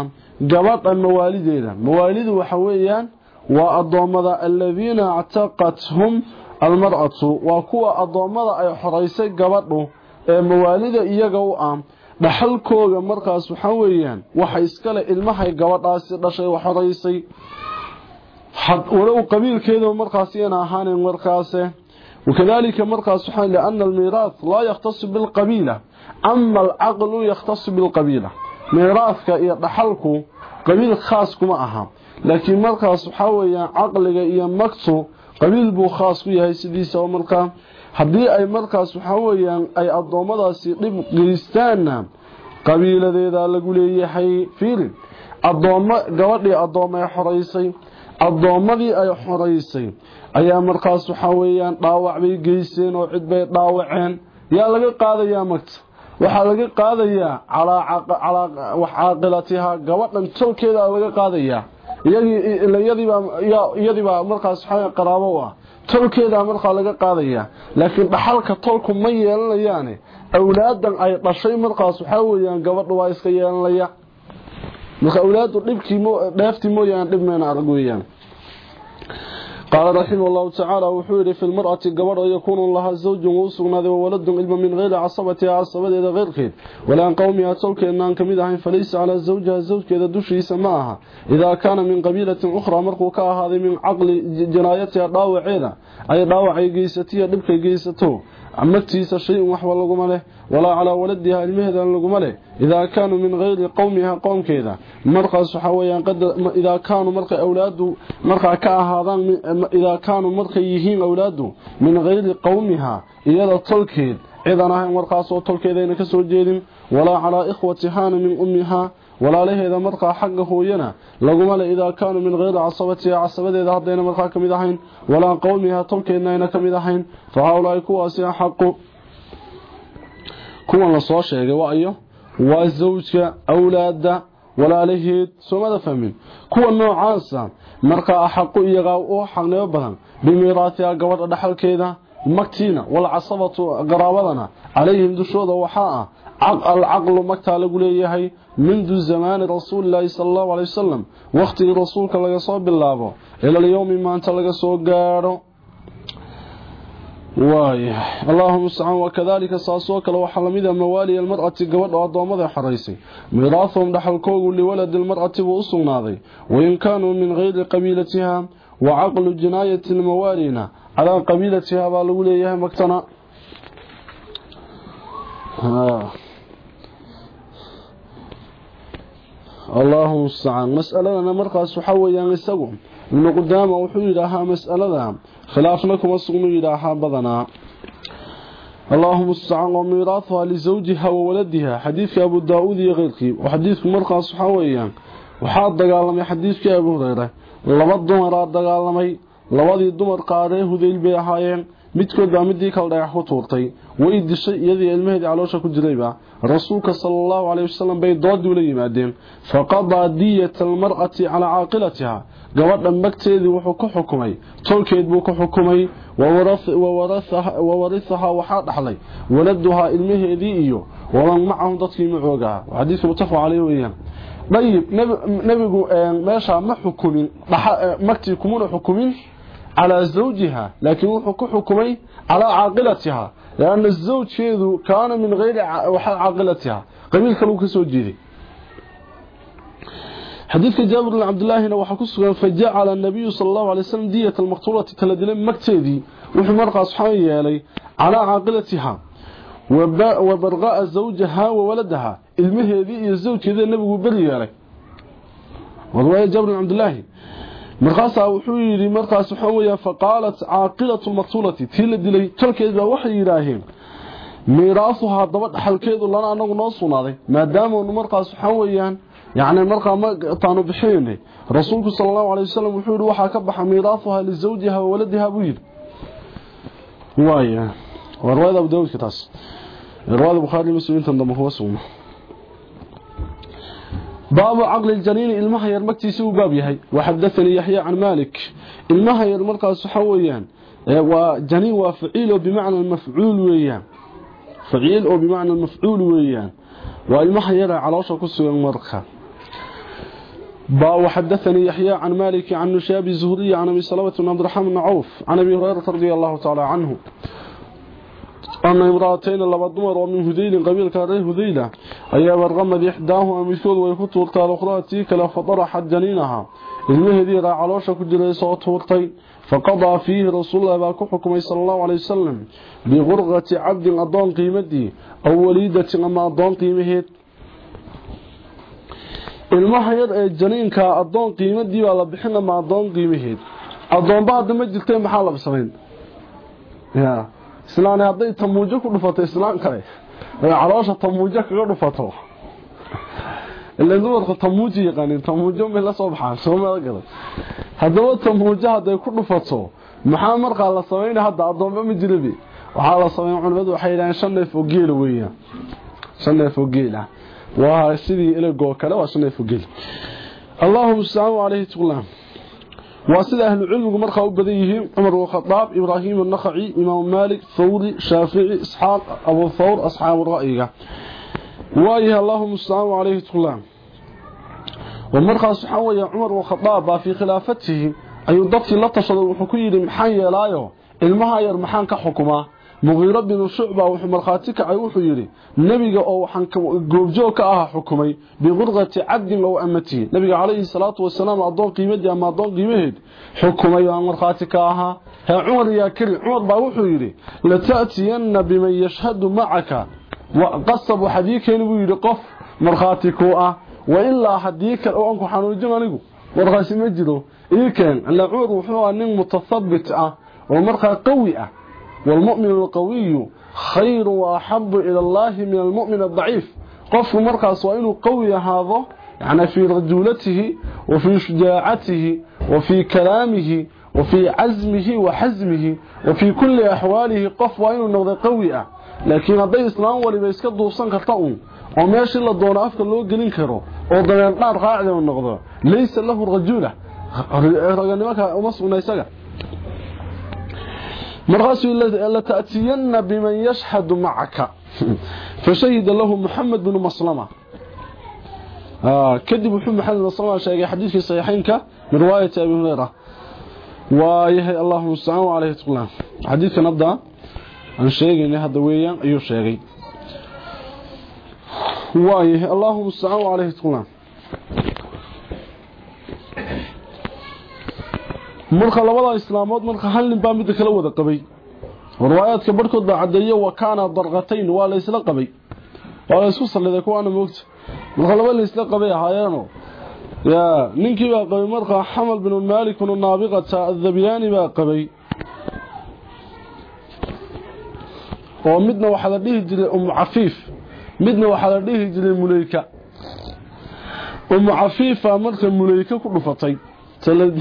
gabadha mawaalideeda. Mawaalidu waxa weeyaan waa addoommada aladiina actaqathum almar'atu waa kuwa addoommada ay xoraysay gabadhu ee mawaalida iyaga u ah. Dhaxalkooga markaas waxa weeyaan waxa iskale ilmahay gabadhaasi dhashay xoraysay walow qabiilkeeda markaas yana ahaaneen markaase وكذلك مرقى سبحانه لأن الميراث لا يختص بالقبيلة أما العقل يختص بالقبيلة ميراثك يضحلك قبيل خاص كما أهم لكن مرقى سبحانه عقلك يمكتو قبيل بو خاص فيها سيديسة ومرقى haddii ay markaas waxa weeyaan ay addoommadaasi dhib geystaanna qabiiladeeda lagu leeyahay fiili addoommo gabadhii addoommo ay xoraysay addoommadii ay xoraysay ayaa markaas waxa weeyaan dhaawac bay geyseen oo cid bay dhaawaceen. Yaa laga qaadayaa magta waxaa laga qaadayaa calaa wax caaqilatiha gabadhan tolkeeda laga qaadayaa. Iyadiibaa markaas waxa qaraabo u ah tolkeeda markaa laga qaadayaa. Laakiin dhaxalka tolku ma yeelanayaane awlaadan ay dhashay markaas waxaa weeyaan gabadha waa iska yeelanaya marka awlaadu dhibkii dheeftii mooyaan dhib meena arag weeyaan. قال رحمه الله تعالى وحوري في المرأة قبر يكون لها زوج وسغنا وولد علم من غير عصبتها عصبة غير خير ولا عن قومها تلك إنان كميدها فليس على زوجها الزوج كذا دشي سماها إذا كان من قبيلة أخرى مرقوكا هذه من عقل جنايتها ضاوعينا أي ضاوعي قيستيها دبك قيسته عمتيس شيء وحوى لغمله ولا على ولدها المهدا لغمله إذا كانوا من غير قومها قوم كذا. مرقى سحويا قد إذا كانوا مرقى أولاده مرقى كأهاضان إذا كانوا مرقى يهين أولاده من غير قومها. إذا طلكيد إذا نهي مرقى صوت طلكيد إنك سوجيد ولا على walaalaheeda markaa xagga hooyana laguma le idaa kaanuu min kayri casabatiha casabadeeda hadayna markaa ka mid ahayn walaa qowmiha tolkeedna ayna ka mid ahayn fa haaulaahi kuwaasi axaqu. Kuwan la soo sheegay waayo waa zawjka awlaada walaalaheed soomada fahmin. Kuwa noocaasa markaa axaqu iyagaa u xaqnimo badan bimiiraatiha gabadha dhaxalkeeda magtiina walcasabatu qaraabadana calayhim dushooda waxaa ah alcaqlu magtaa lagu leeyahay mindu zamaani rasuulilaahi sala allahu alay wasalam wakhtigii rasuulka laga soo bilaabo ila alyowmi maanta laga soo gaadho واي. اللهم استعان. وكذلك ساسوك لو حلميده موالي المرأة قبض أدومده حريسي. ميراثهم دحلكوغ لولد المرأة وأسغناضي وإن كانوا من غير قبيلتها وعقل جناية الموالينا. على قبيلتها بالوليه اللهم استعان مسألة مرقى سحويا يسقون ابن قدامة وحي لها مسألة خلافنا كما سقنوا إلىها بدنا اللهم استعان وميراثها لزوجها وولدها حديث أبو داود يغيرك وحديث مرقى صحويا وحاد دقالمي حديث أبو هريرة لبا دمر دقالمي labadii dumar qaaday hudayl bay ahaayeen. Midkood baa midii kala dhagax ku tuurtay. Way dishay iyadii ilmaheedii caloosha ku jirayba. رسولك صلى الله عليه وسلم بي دود ولي مادين. فقضى دية المرأة على عاقلتها. قوات المكتئ ذي وحوك حكمي. توكيد بوكو حكمي. وورثها, وورثها وحاد حلي. ولدها إلمه إذي إيو. ومن معهم ضطي معوقها وحديث متفو عليه وإيان طيب نبقوا آه، ماشا ما حكمين؟ آه، مكتئ كمون حكمين؟ على زوجها. لكن وحوك حكمي على عاقلتها. لأن الزوج شيذو كان من غير عقلتها. قبيل كانوا كسو جيدي حديث جابر بن عبد الله انه وحكسو فجاء على النبي صلى الله عليه وسلم دية المقتولة تلدل مكتيدي. وفي مرقه صحابي يالي على عقلتها. وبرغاء زوجها وولدها. المهي المهدي الزوج كذا النبي بريالك والله يا جابر بن عبد الله. Yidhi markaas waxaa weeyaa faqaalat caaqilatu lmaqtuulati tii la dilay tolkeed baa waxay yidhaaheen miiraasuhaa daba dhaxalkeedu lana anagu noo sugnaaday maadaamanu markaas waxaa weeyaan يعني مرقى ما طانو بخينه رسولك صلى الله عليه وسلم وحول وحا كبح ميراثها لزوجها وولدها بيد وايه وروايه ابو داود كتاس روايه البخاري مسلم تنضم هو سومه باب عقل الجنين المهير مكتيسو باب يحيى وحدثني يحيى عن مالك. المهير مرقى سحويان وجنين وفعيل بمعنى المفعول ويان. فعيل بمعنى المفعول ويان. والمهير على وشك السوق مرقى با وحدثني يحيى عن مالك عن نشاب الزهري عن سلمة بن عبد الرحمن عوف عن أبي هريرة رضي الله تعالى عنه. أن امرأتين لبا دمر ومن هذيل قبيل كاره هذيلة أي برغم إحداه أمثول ويخط ورطى الأخرى تيك فطرحت جنينها. المهدي را علوشة كجري صوت ورطي فقضى فيه رسول الله باكو حكمي صلى الله عليه وسلم. بغرغة عبد أضان قيمتي أو وليدة أما أضان قيمهت adoon qiimadii baa la bixin ama adoon qiimaheed adoonba hadda ma jirtay maxaa la samayn ya islaan hadday tamuujo ku dhufato islaan kale caloosha tamuujo kaga dhufato. Ilaa dumarku tamuujo yaqaanin tamuujo la soo baxaan soo meel galay haddaba tamuujo hadday ku dhufato maxaa markaa la samayn hadda? Adoonba ma jirabi waxaa la samayn culimadu waxay yidhahdeen shan neef oo weeyaan. Shan neef oo geela waa sidii ilagoo kale waa shan fogel allahumma sallu alayhi tuqlam. waa sida وسيده أهل العلم مره أو بديهم عمر وخطاب إبراهيم النخعي امام مالك ثوري شافعي اسحاق ابو ثور اصحاب الرايه وايه اللهم صل عليه وسلم ومره صحوه يا عمر وخطاب في خلافته اي ضبط لا تشد وحكيري مخان يلايو المهاير مخان كحكومه muqiiro bin shucba wuxuu markhaati kacay wuxuu yidhi nebiga oo waxaan goobjoog ka aha xukumay biqurqati cabdin low amatihi nebiga calayhi salaatu wasalaam addoon qiimadii ama addoon qiimaheed xukumay baan markhaati ka ahaa. Hee cumar yaa keli cumar baa wuxuu yidhi lata'tiyanna biman yashhadu macaka qasab waxaad ii keeni buu yidhi qof markhaati kuu ah wa ilaa haddii kale oo anku xanuujin anigu. Markhaasi ma jiro. Ii keen ahaa nin mutathabit ah oo markaa qawi ah والمؤمن القوي خير وأحب إلى الله من المؤمن الضعيف. قف مركز وإنه قوي هذا يعني في رجولته وفي شجاعته وفي كلامه وفي عزمه وحزمه وفي كل أحواله قف وإنه نغضي قوي لكن هذا إسلام ولما يسكده صنك الطعون وماشي الله دون أفك اللي قلين كرو. وضيان نار قاعدة من نغضي ليس له الرجولة رجل نمك أمس ونيسك مرغاس لتأتين بمن يشهد معك. (laughs) فشهد له محمد بن مسلمة. آه كذب محمد بن مسلمة شيء حديث في صحيحينك من رواية أبي هريرة. ويهي الله المستعان عليه تقلان حديث نبدأ عن شيء إن هذا ويا أيو شيء. ويهي الله المستعان عليه تقلان مرخ لبدا إسلامود مرخ هل نبا ميد كلا ودا قبي؟ روايات كبرك دعديه وكان درقتين وليس لقبي قال يسوع صلى الله عليه وسلم مرخ لبدا إسلام قبي هاينو يا نينك با قبي مرخ حمل بن مالك بن النابغة الذبياني با قبي. ومدنا وحل ديه أم عفيف. مدنا وحل ديه جلي أم عفيفة مرخ مليكة كدفتي تلد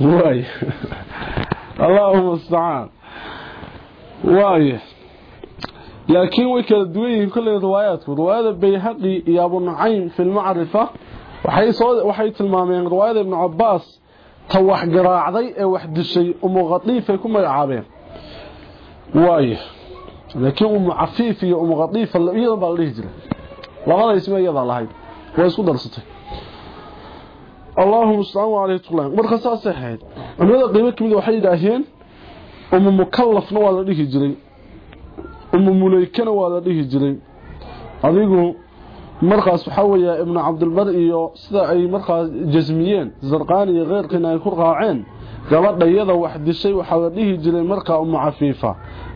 واي. اللهم استعان. واي. لكن وكل دوي كل روايات. رواية بيحقي يا أبو نعيم في المعرفة. وحي صود وحي تلمامين. رواية ابن عباس. توح جراعدي اي وحد الشيء امو غطيفة كما يعابين واي. لكن أم عفيفة أم غطيفة لا يضل يجري لا اسمها يضل هذا waa isku darsatay. Salaamu alayhi tuqlaan marka saasay ahayd culimada qiimo ka mid waxay yidhaaheen umu mukallafna waa la dhihi jiray. Umu mulaykana waa la dhihi jiray. Adigu markaas waxaa weeya ibnu cabdilbar iyo sida ay markaas jasmiyeen zarqaan iyo keyrkiina ay ku raaceen gabadha iyada wax dishay waxaa la dhihi jiray markaa umu cafiifa.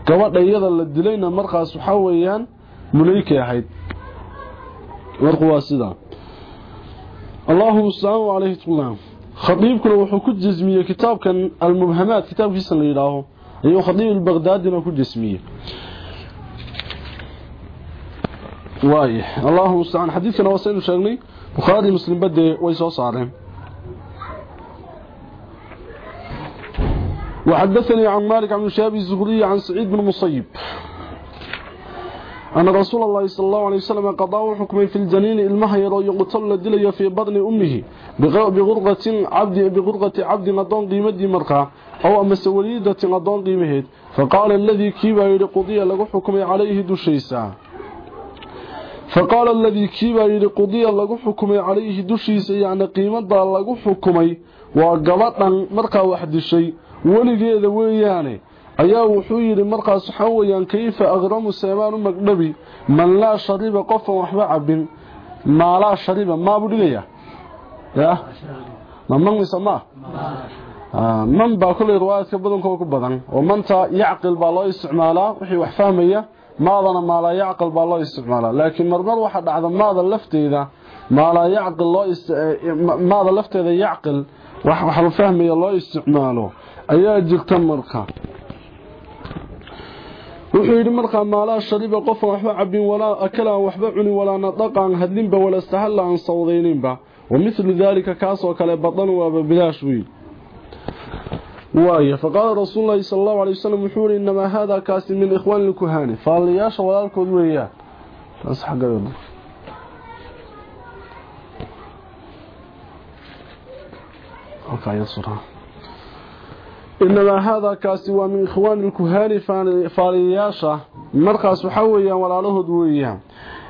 Gabadha iyada la dilayna markaas waxaa weeyaan mulaykay ahayd. Waa sidaa اللهم السلام عليه تقولنا خطيبكنا وحو كجزمية كتاب كان المبهمات كتاب كيسا ليلاه أيو خطيب البغدادنا كجزمية واي اللهم السلام حديث كان وسائل شغلي بخاري مسلم بدي ويسو صارين وحدثني عن مالك عن شابي الزهري عن سعيد بن مصيب أن رسول الله صلى الله عليه وسلم قضاه حكمي في الجنين المهير يقتل دلي في بطن أمه بغرغة عبد بغرغة عبد نضان قيمة مرقع أو أمس وليدة نضان قيمه فقال الذي كيبا يقضي له حكمي عليه دشيسا. aladii kiibaa yidhi qudiya lagu xukumay calayhi dushiisa yacni qiimadaa lagu xukumay waa gabadhan markaa wax dishay weligeeda weeyaane ayaa wuxuu yidhi markaas waxaa weyaan kayfa aqramu seemaan u magdhabi man laa shariba qofan waxba cabin maa laa shariba maabuu dhigaya ya ma man mise ma man baa koley riwaayaadka badankoo ku badan oo manta yacqil baa loo isticmaalaa wixii wax fahmaya maadana maalaa yacqil baa loo isticmaalaa laakiin marmar waxaa dhacda maada lafteeda maalaa yacqil loo maada lafteeda yacqil wax la fahmaya loo isticmaalo ayaa jirta marka وحيد ملقى ما لا شريب قفا وحبا عبد ولا أكلا وحبا عني ولا نطقا هدين با ولا استهلا عن صوضين با ومثل ذلك كاس وكلا بطن وبداش بي وآية فقال رسول الله صلى الله عليه وسلم حوري إنما هذا كاس من إخوان الكهاني فقال لي ياشا ولا الكذوية فانسح قبل وكا يصرها إنما هذا كاسوا من إخوان الكهاني فارياشا مرقى سحويا ولا له دوية.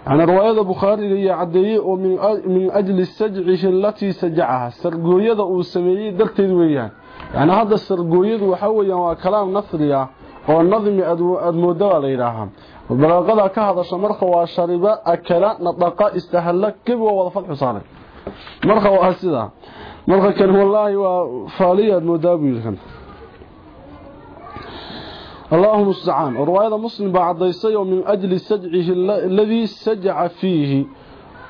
يعني رواية بخاري هي عدية ومن من أجل السجعش التي سجعها. سرقوية وسمعي درت دوية. يعني هذا السرقوية وحويا وكلام نصرية هو النظم والنظم المدوى ليراها وبرقضا كهذا شمرخ وشرباء أكلا نطقا استهلك كبوة وضفق صالح مرخ وأسدا مرخ كان هو الله وفالية المدوى اللهم استعان روايه مسلم alladhi saj'a fihi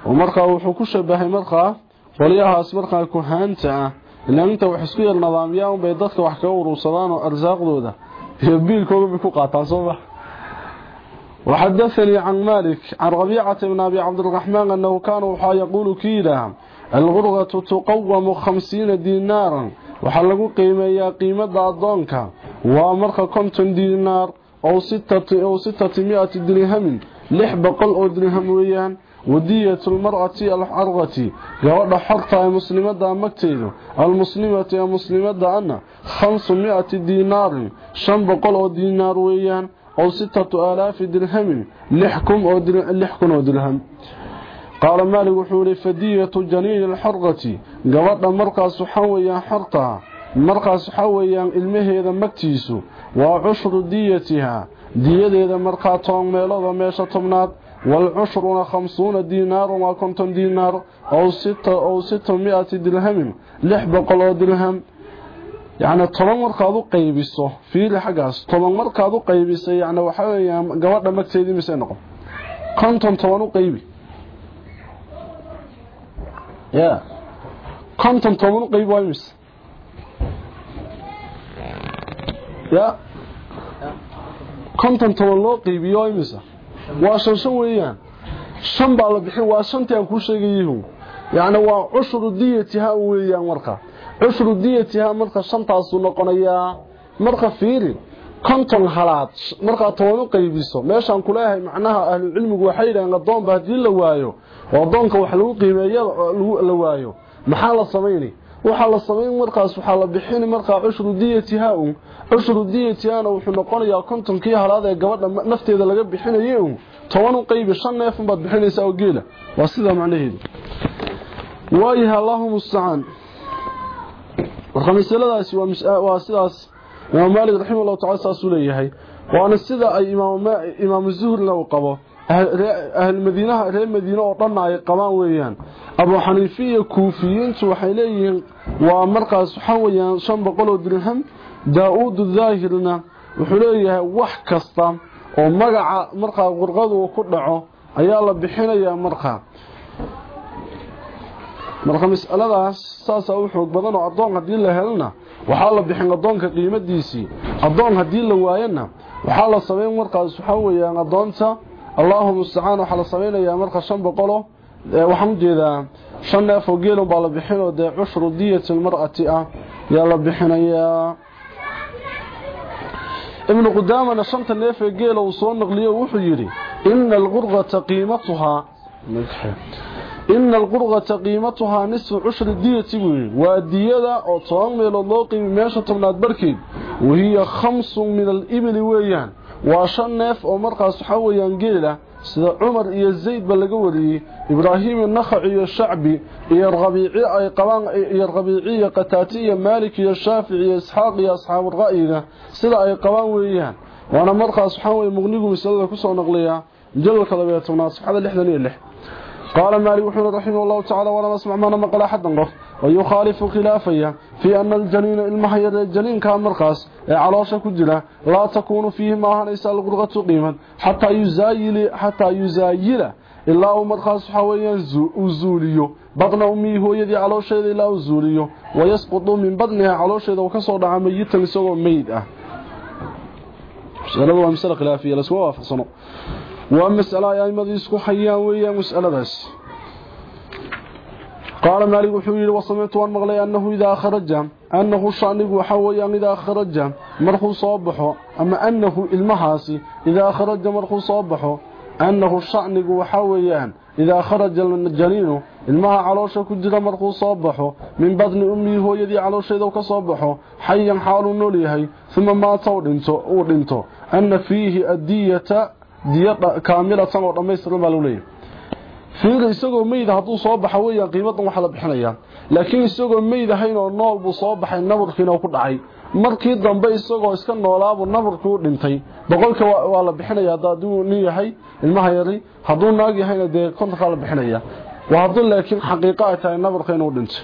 ومرقا wuxuu ku shabahay marqa waliyahaas marqa ku haanta ilaalinta wax isku yar nidaamyaan bay dadka wax ka urursadaan oo arsaaqdooda iyo biilkooda ku qaataan soo وحدثني عن مالك عن ربيعة بن أبي عبد الرحمن أنه كان وحا يقول كيلا الغرغة تقوم خمسين دينارا waxaa lagu qiimeeyaa qiimada adoonka waa marka konton diinaar oo sitati miati dirhamin lix boqol oo dirham weeyaan. Wadiyatu lmar'ati alxarqati gabadha xorta ee muslimada magteedu almuslimati ee muslimada ana khamsu miati diinaarin shan boqol oo diinaar weeyaan oo sitatu aalaafi dirhamin lix kun oo dirham. Qaala maalik wuxuu ihi fadiyatu janiini alxarqati gabadha markaas waxaa weeyaan xortaha markaas waxaa weeyaan ilmaheeda magtiisu waa cushru diyatiha. Diyadeeda markaa toban meelooda meesha tobnaad waalcushruna khamsuuna diinaaran waa konton diinaar ow sita miati dirhamin lix boqol oo dirham. Yacni toban markaad u qaybiso fiili xaggaas toban markaad u qaybisay yani waxaa weeyaan gabadha magteedii mise noqon. Konton toban u qaybi. Ya konton toban u qayb waa imis ya. Konton toban loo qaybiyo waa imisa waa shan shan weeyaan. Shan baa la bixin waa shantii aan kuu sheegayihu yacni waa cushru diyatiha weeyaan marka. Cushru diyatiha marka shantaasuu noqonayaa. Marka fiiri konton halaad. Markaa toban qaybiso meeshaan kuleeyahay macnaha ahlucilmigu waxay yidhaheen adoonba haddii la waayo. Oo adoonka wax lagu qiimeeya la waayo. Maxaa la samayni waxaa la samayn markaas waxaa la bixini markaa cushru diyatiha un. Cushru diyatihana wuxuu noqonayaa kontonkii halaad ee gabadha nafteeda laga bixinayay un. Toban u qaybi shan neefun baad bixinaysaa oo geela. Waa sidaa macnaheedu. Waayaha allahu mustacaan marka masaladaasi waa sidaas imaam maalik raximah llahu tacala saasuu leeyahay. Waana sida ay imaamu zuhrina uu qabo ahlmadiinaha reer madiine oo dhanna ay qabaan weeyaan. Abu xaniife iyo kuufiyiintu waxay leeyihiin waa markaas waxaa weyaan shan boqol oo dirham daa-uudu daahirna wuxuu leeyahay wax kasta oo magaca markaa qurqadu ku dhaco ayaa la bixinayaa markaa. Marka masaladaas saasaa u xoog badan oo addoon haddii la helana waxaa la bixin addoonka qiimadiisii. Addoon haddii la waayana waxaa la samayn markaas waxaa weyaan addoonta allahuma mustacaan waxaa la samaynayaa marka shan boqolo waxaan u jeedaa shan neef oo geelun baa la bixinoo dee cushru diyati lmar'ati ah yaa la bixinayaa ibnu qudaamana shanta neef ee geela uu soo naqliyo wuxuu yidhi ina alqurqata qiimatuhaa ina alqurqata qiimatuhaa nisfu cushri diyati buu yidhi. Waa diyada oo toban meelood loo qiimi meesha tobnaad barkeed wahiya khamsun min alibili weeyaan وشان نيف أو مرقى صحاوي ينقيلة سيد عمر إيه الزيد بلقوري إبراهيم النخع إيه الشعبي إيه الغبيعي إيه قوان إيه الغبيعي إيه قتاتي إيه مالك إيه الشافعي إيه اسحاق إيه اصحاب الرأينا سيد إيه قوان ويهان وأنا مرقى صحاوي مغنيقو مسلل كسو نقليا جلل كذبيتونا صحاب اللي احدا نيه اللي قال مالك وحمد رحمه الله تعالى وأنا ما اسمع ما نمقل احدا نقف ويخالف خلافيا في أن الجنين المحيد الجنين كان مرقاس علاشة كجلة لا تكون فيه ما هنيس الغرغة قيمة حتى يزايل حتى يزايل. إلا مرقاس حويا أزوليو بطن أمي هو يدي علاشة إلا أزوليو ويسقط من بطنها علاشة وكسر عميتا لسوى ميت مسألة ومسألة خلافية. لسوا وافقصنوا ومسألة يا إمدي اسكو حيان ويا مسألة بس. قال مالك وحويل وصمعت وان مغلي أنه إذا خرج. أنه الشأنق وحويا إذا خرج. مرخو صابحه أما أنه المحاسي إذا خرج مرخو صابحه أنه الشأنق وحويا إذا خرج الجنين المها علوشة كجرى مرخو صابحه من بدن أمي هو يدي علوشة ذوك صابحه حيا حال نوليه ثم مات ودنته أن فيه الدية oo dhammaystiran baa lagu leeyahay fiir isagoo meyd hadduu soo baxa weeyaan qiimadan waxaa la bixinayaa laakiin isagoo meyd ahayn oo nool buu soo baxay nabarkiina ku dhacay markii dambe isagoo iska noolaabuu nabarkii u dhintay boqolka waa la bixinayaa hadduu nin yahay ilmaha yari hadduu naag yahayna dee kontonkaa la bixinaya waa hadduu laakiin xaqiiqo ay tahay nabarka inuu dhintay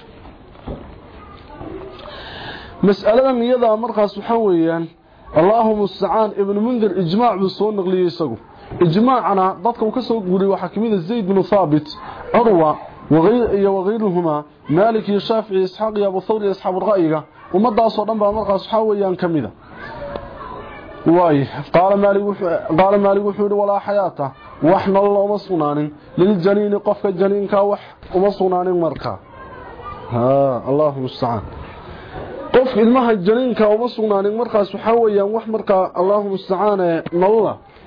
mas'aladan iyadaa markaas waxaa weeyaan اللهم استعان ابن منذر اجماع بسو نقليه اسغو اجماعنا guuray waxa kamid ah Zayd bin Thabit Urwa وغير وغيرهما مالك Thawr iyo ashab ra'yiga umadaas oo dhan baa markaas waxa weeyaan kamida waay qaal maalik qaal maalik wuxuu wala hayata waxna looma sugnaanin lil janiin qofka janiinka wax uma sugnaanin marka ha Allahu musta'an qof ilmaha janiinka uma sugnaanin markaas waxaa weeyaan wax markaa allahu mustacaan ee nolola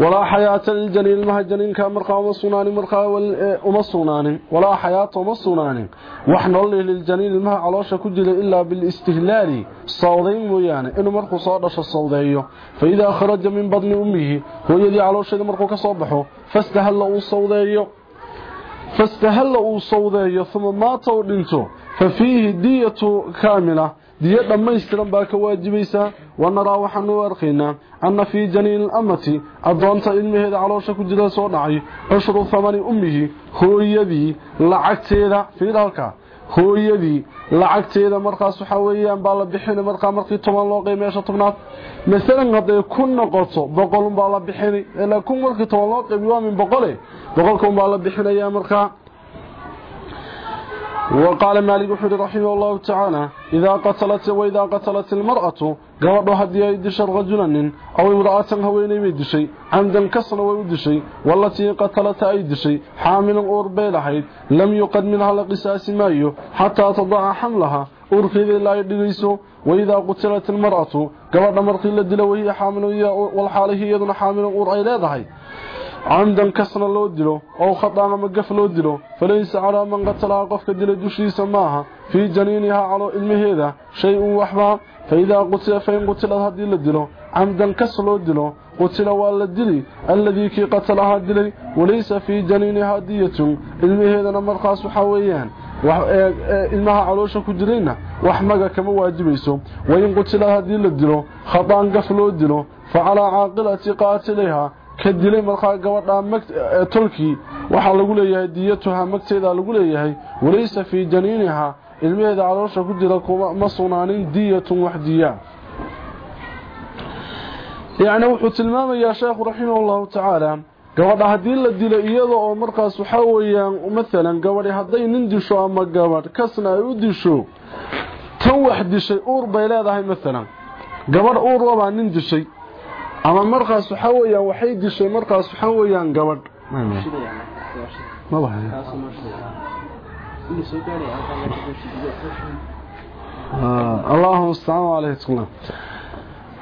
ولا حياة الجليل المهجنين كان مرقام الصناني مرقا والامصناني إيه، ولا حياة امصناني وإحنا له للجليل المه علوشا كجله إلا بالاستهلال. صودين ويانه إنه مرقو سو دشه صودايو فإذا خرج من بطن أمه هو يدي علوشه مرقو كسوبخو فاستهل له صودايو فاستهل له صودايو ثم مات ودنتو ففيه دية كاملة. دية دمه استرم با كواجبيسا ونراوح نورخينا anna fii janiini amati addoonta ilmaheeda caloosha ku jira soo dhacay cushru thamani ummihi hooyadii lacagteeda fiir halkaa hooyadii lacagteeda markaas waxaa weeyaan baa la bixini markaa markii toban loo qey meesha tobnaad maalan hadday ku noqoto boqol baa la bixini ilaa kun markii toban loo qeybi waa min boqole boqolka baa la bixinayaa markaa وقال مالك وحيد رحمه الله تعالى إذا قتلت وإذا قتلت المرأة قوضوا هدي يدش رجلا أو امرأة هويني يدشي عمدا كسر ويدشي والتي قتلت أيدشي حاملا أوربي لحيد لم يقد منها لقساس مايو حتى تضع حملها أرخذ لا يدريسو وإذا قتلت المرأة قوضوا مرقي لدل وهي حامل والحالة هي يدن حاملا أورأي لا khadaan ama gaf loo dilo falaysa calaa man qatalaa qofka dila dushiisa maaha fii janiinihaa caloo ilmaheeda shay-un waxbaa faidaa qutila fain qutilad haddii la dilo camdan kas loo dilo qutila waa la dili alladii kii qatalahaa dilay walaysa fii janiinihaa diyatun ilmaheedana markaas waxaa weeyaan ilmaha caloosha ku jirayna wax maga kama waajibayso wain qutilad haddii la dilo khadaan gaf loo dilo fa calaa caaqilati qaatilihaa ka dilay markaa gabadha tolkii waxaa lagu leeyahay diyatuha magteeda lagu leeyahay walaysa fii janiiniha ilmaheeda caloosha ku jira ma sugnaanin diyatun wax diya yacni wuxuu tilmaamayaa sheekhu raximah allahu tacaala gabadha haddii la dilo iyada oo markaas waxaa weeyaan maalan gabadhi hadday nin disho ama gabadh kasna ay u disho tan wax dishay uur bay leedahay maalan gabadh uur labaa nin dishay ama markaas waxa weeyaan waxay dishay markaas waxa weeyaan gabadh اللهم استعان عليه تقول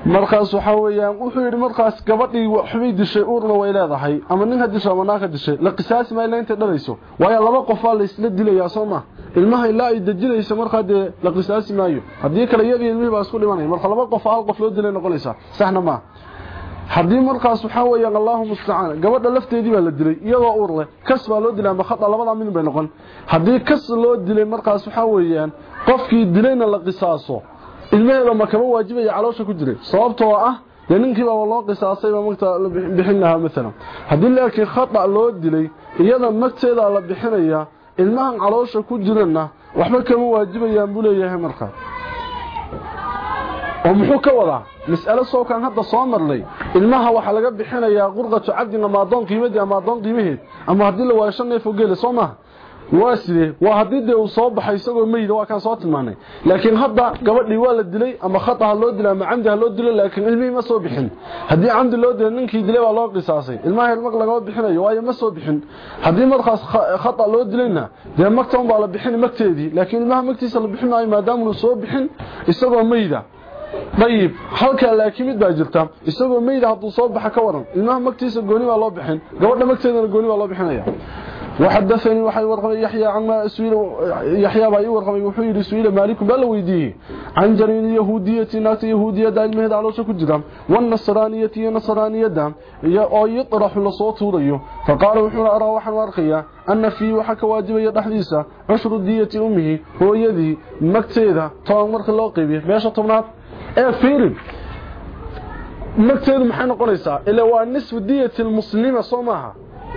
markaas waxa weeyaan wuxuu yidhi markaas gabadhii waxbay dishay uurna way leedahay ama ninka dishay ama naagka dishay la qisaasi maayo inta dhalayso waayo laba qof baa la isla dilayaa soo ma ilmaha ilaa ay dajinayso markaa dee la qisaasi maayo haddii kale iyadii ilmihii baa isku dhimanaya marka laba qof hal qof loo dilay noqonaysaa saxna ma haddii markaas waxaa weeyaan allahu mustacaan gabadha lafteedii baa la dilay iyadoo uur leh kas baa loo dilay ama khata labadaa midin bay noqon haddii kas loo dilay markaas waxaa weeyaan qofkii dilayna la qisaaso ilmaheeda ma kama waajibaya caloosha ku jiray sababtoo ah dee ninkiiba loo qisaasayba magta la bixin lahaa maalan haddii laakiin khata loo dilay iyada magteeda la bixinaya ilmahan caloosha ku jirana waxba kama waajibayaan buu leeyahay markaa bixinayaa qurqatu cabdin ama adoon qiimadii ama adoon qiimaheed ama haddii la waayo shan neef oo geela soo maaha waa sidee waa haddii dee uu soo baxay isagoo meyda waa kaan soo tilmaanay laakiin hadda gabadhii waa la dilay ama khata ha loo dilay ama camdi ha loo dilo laakiin ilmihii ma soo bixin haddii camdi loo dilay ninkii dilay waa loo qisaasay ilmaha ilmag lagama bixinayo waayo ma soo bixin haddii markaas khata loo dilayna dee magtan baa la bixin magteedii laakiin ilmaha magtiisa la bixin maayo maadaama uu soo bixin isagoo meyda dayib halkaa laakiin mid baa jirta isagoo meyda hadduu soo baxa ka waran ilmaha magtiisa gooni baa loo bixin gabadha magteedana gooni baa loo وحدثني وحي ورقم يحيى عما سئل يحيى باي ورقم وحو يري سئل مالك بل ويديه عن جرين اليهوديه ناس يهودية دائما هذا على شكو جدام والنصرانية نصرانية دام. أو يطرح لسو توريو فقال وحو أرى وحن ورقيا. أن في وحا كواجبيه دحديسا عشر دية أمه. هو يدي مكتيده تو loo qeybiyo meesha tobnaad waa nisfu diyati almuslima soomaha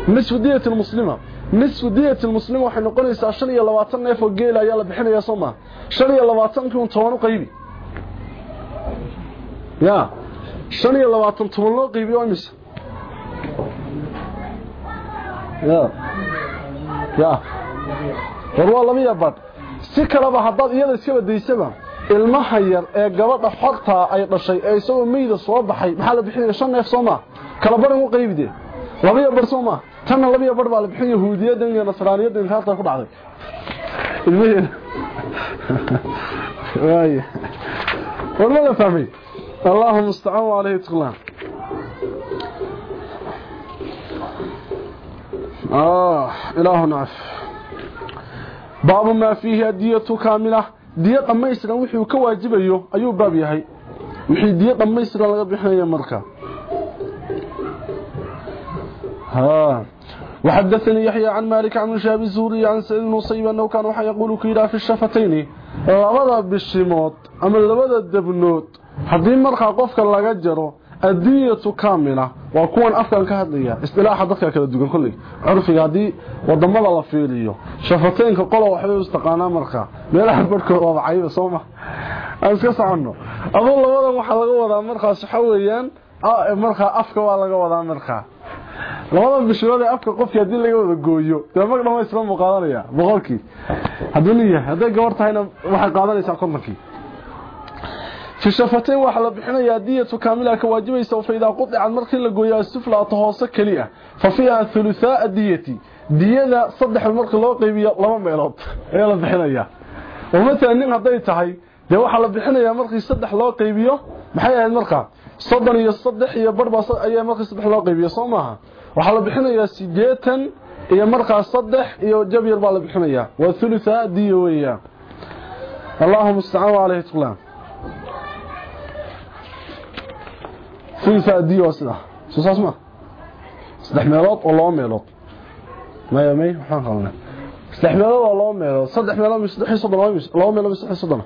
nisfu diyati almuslima nisfu diyati almuslima waxay noqonaysaa shan iyo labaatan neef oo geela ayaa la bixinayaa soomaa shan iyo labaatankii un toban u qaybi ya shan iyo labaatan toban loo qaybiyo imisa ya ya war waa laba iyo badh si kaleba haddaad iyada iska badaysaba meyda soo baxay maxaa la bixinaya shan neef soo maa kala barin u qaybide laba iyo bar soo maa tanna laba iyo bar baa la bixin yahuudiyadan iyo nasraaniyadan inkaarta ku dhacday ilmaheena waaya warmada fahmay allahu mustacaan wa calayhi tuqlaan آه إله نعف باب ما فيه الدية كاملة دية دميسترا وحي كواجبيو ايو باب يحي وحي دية دميسترا laga bixinayo marka. ها وحدثني يحيى عن مالك عن شاب الزوري عن سيد المصيب أنه كان وحي يقول كيرا في الشفتين. لبدا بالشموت أما لبدا الدبنوت حدين مرخى قفك adiyatu kamila. Waa kuwan afkan ka hadlaya. Istilaaxa dadka kala duwan kulli. Curfiga haddii waddamada la fiiliyo shafateenka qolo waxay u istaqaanaa marka. Meelaha barkood oo cayib sooma aan iska socono adu labadan waxa laga wadaa marka saxa weeyaan. Marka afka waa laga wadaa marka. Labadan bishoode afka qofkii haddii laga wada gooyo. Dhamag dhamay isla muqaadanaya boqolkii. Haduu leeyahay haday gabar tahayna waxay qaadanaysaa kontonkii. في الشفتين وحلا بحنا دية كاملة كواجبيسة فإذا قطعت مركي لقويا السفلى تهوصة كليئة ففيها ثلثاء الدية دية صدح المركي لو قيبية لما ميلوت يلا بحنا إياه ومثلا نين هدي تحي دي وحلا بحنا يا مركي صدح لو قيبية محيا المركة صدن يصدح يا بربا يا مركي صدح لو قيبية صومها. وحلا بحنا يا سيديتا يا مركة صدح يا جبير بحنا إياه والثلثاء دية وياه اللهم استعان في فادي وسنا سوسما استحملات والله ميلات ما يومي وحان قلنا استحملات والله ميلات صدح ميلات مش دحي صدنا مش والله ميلات مش دحي صدنا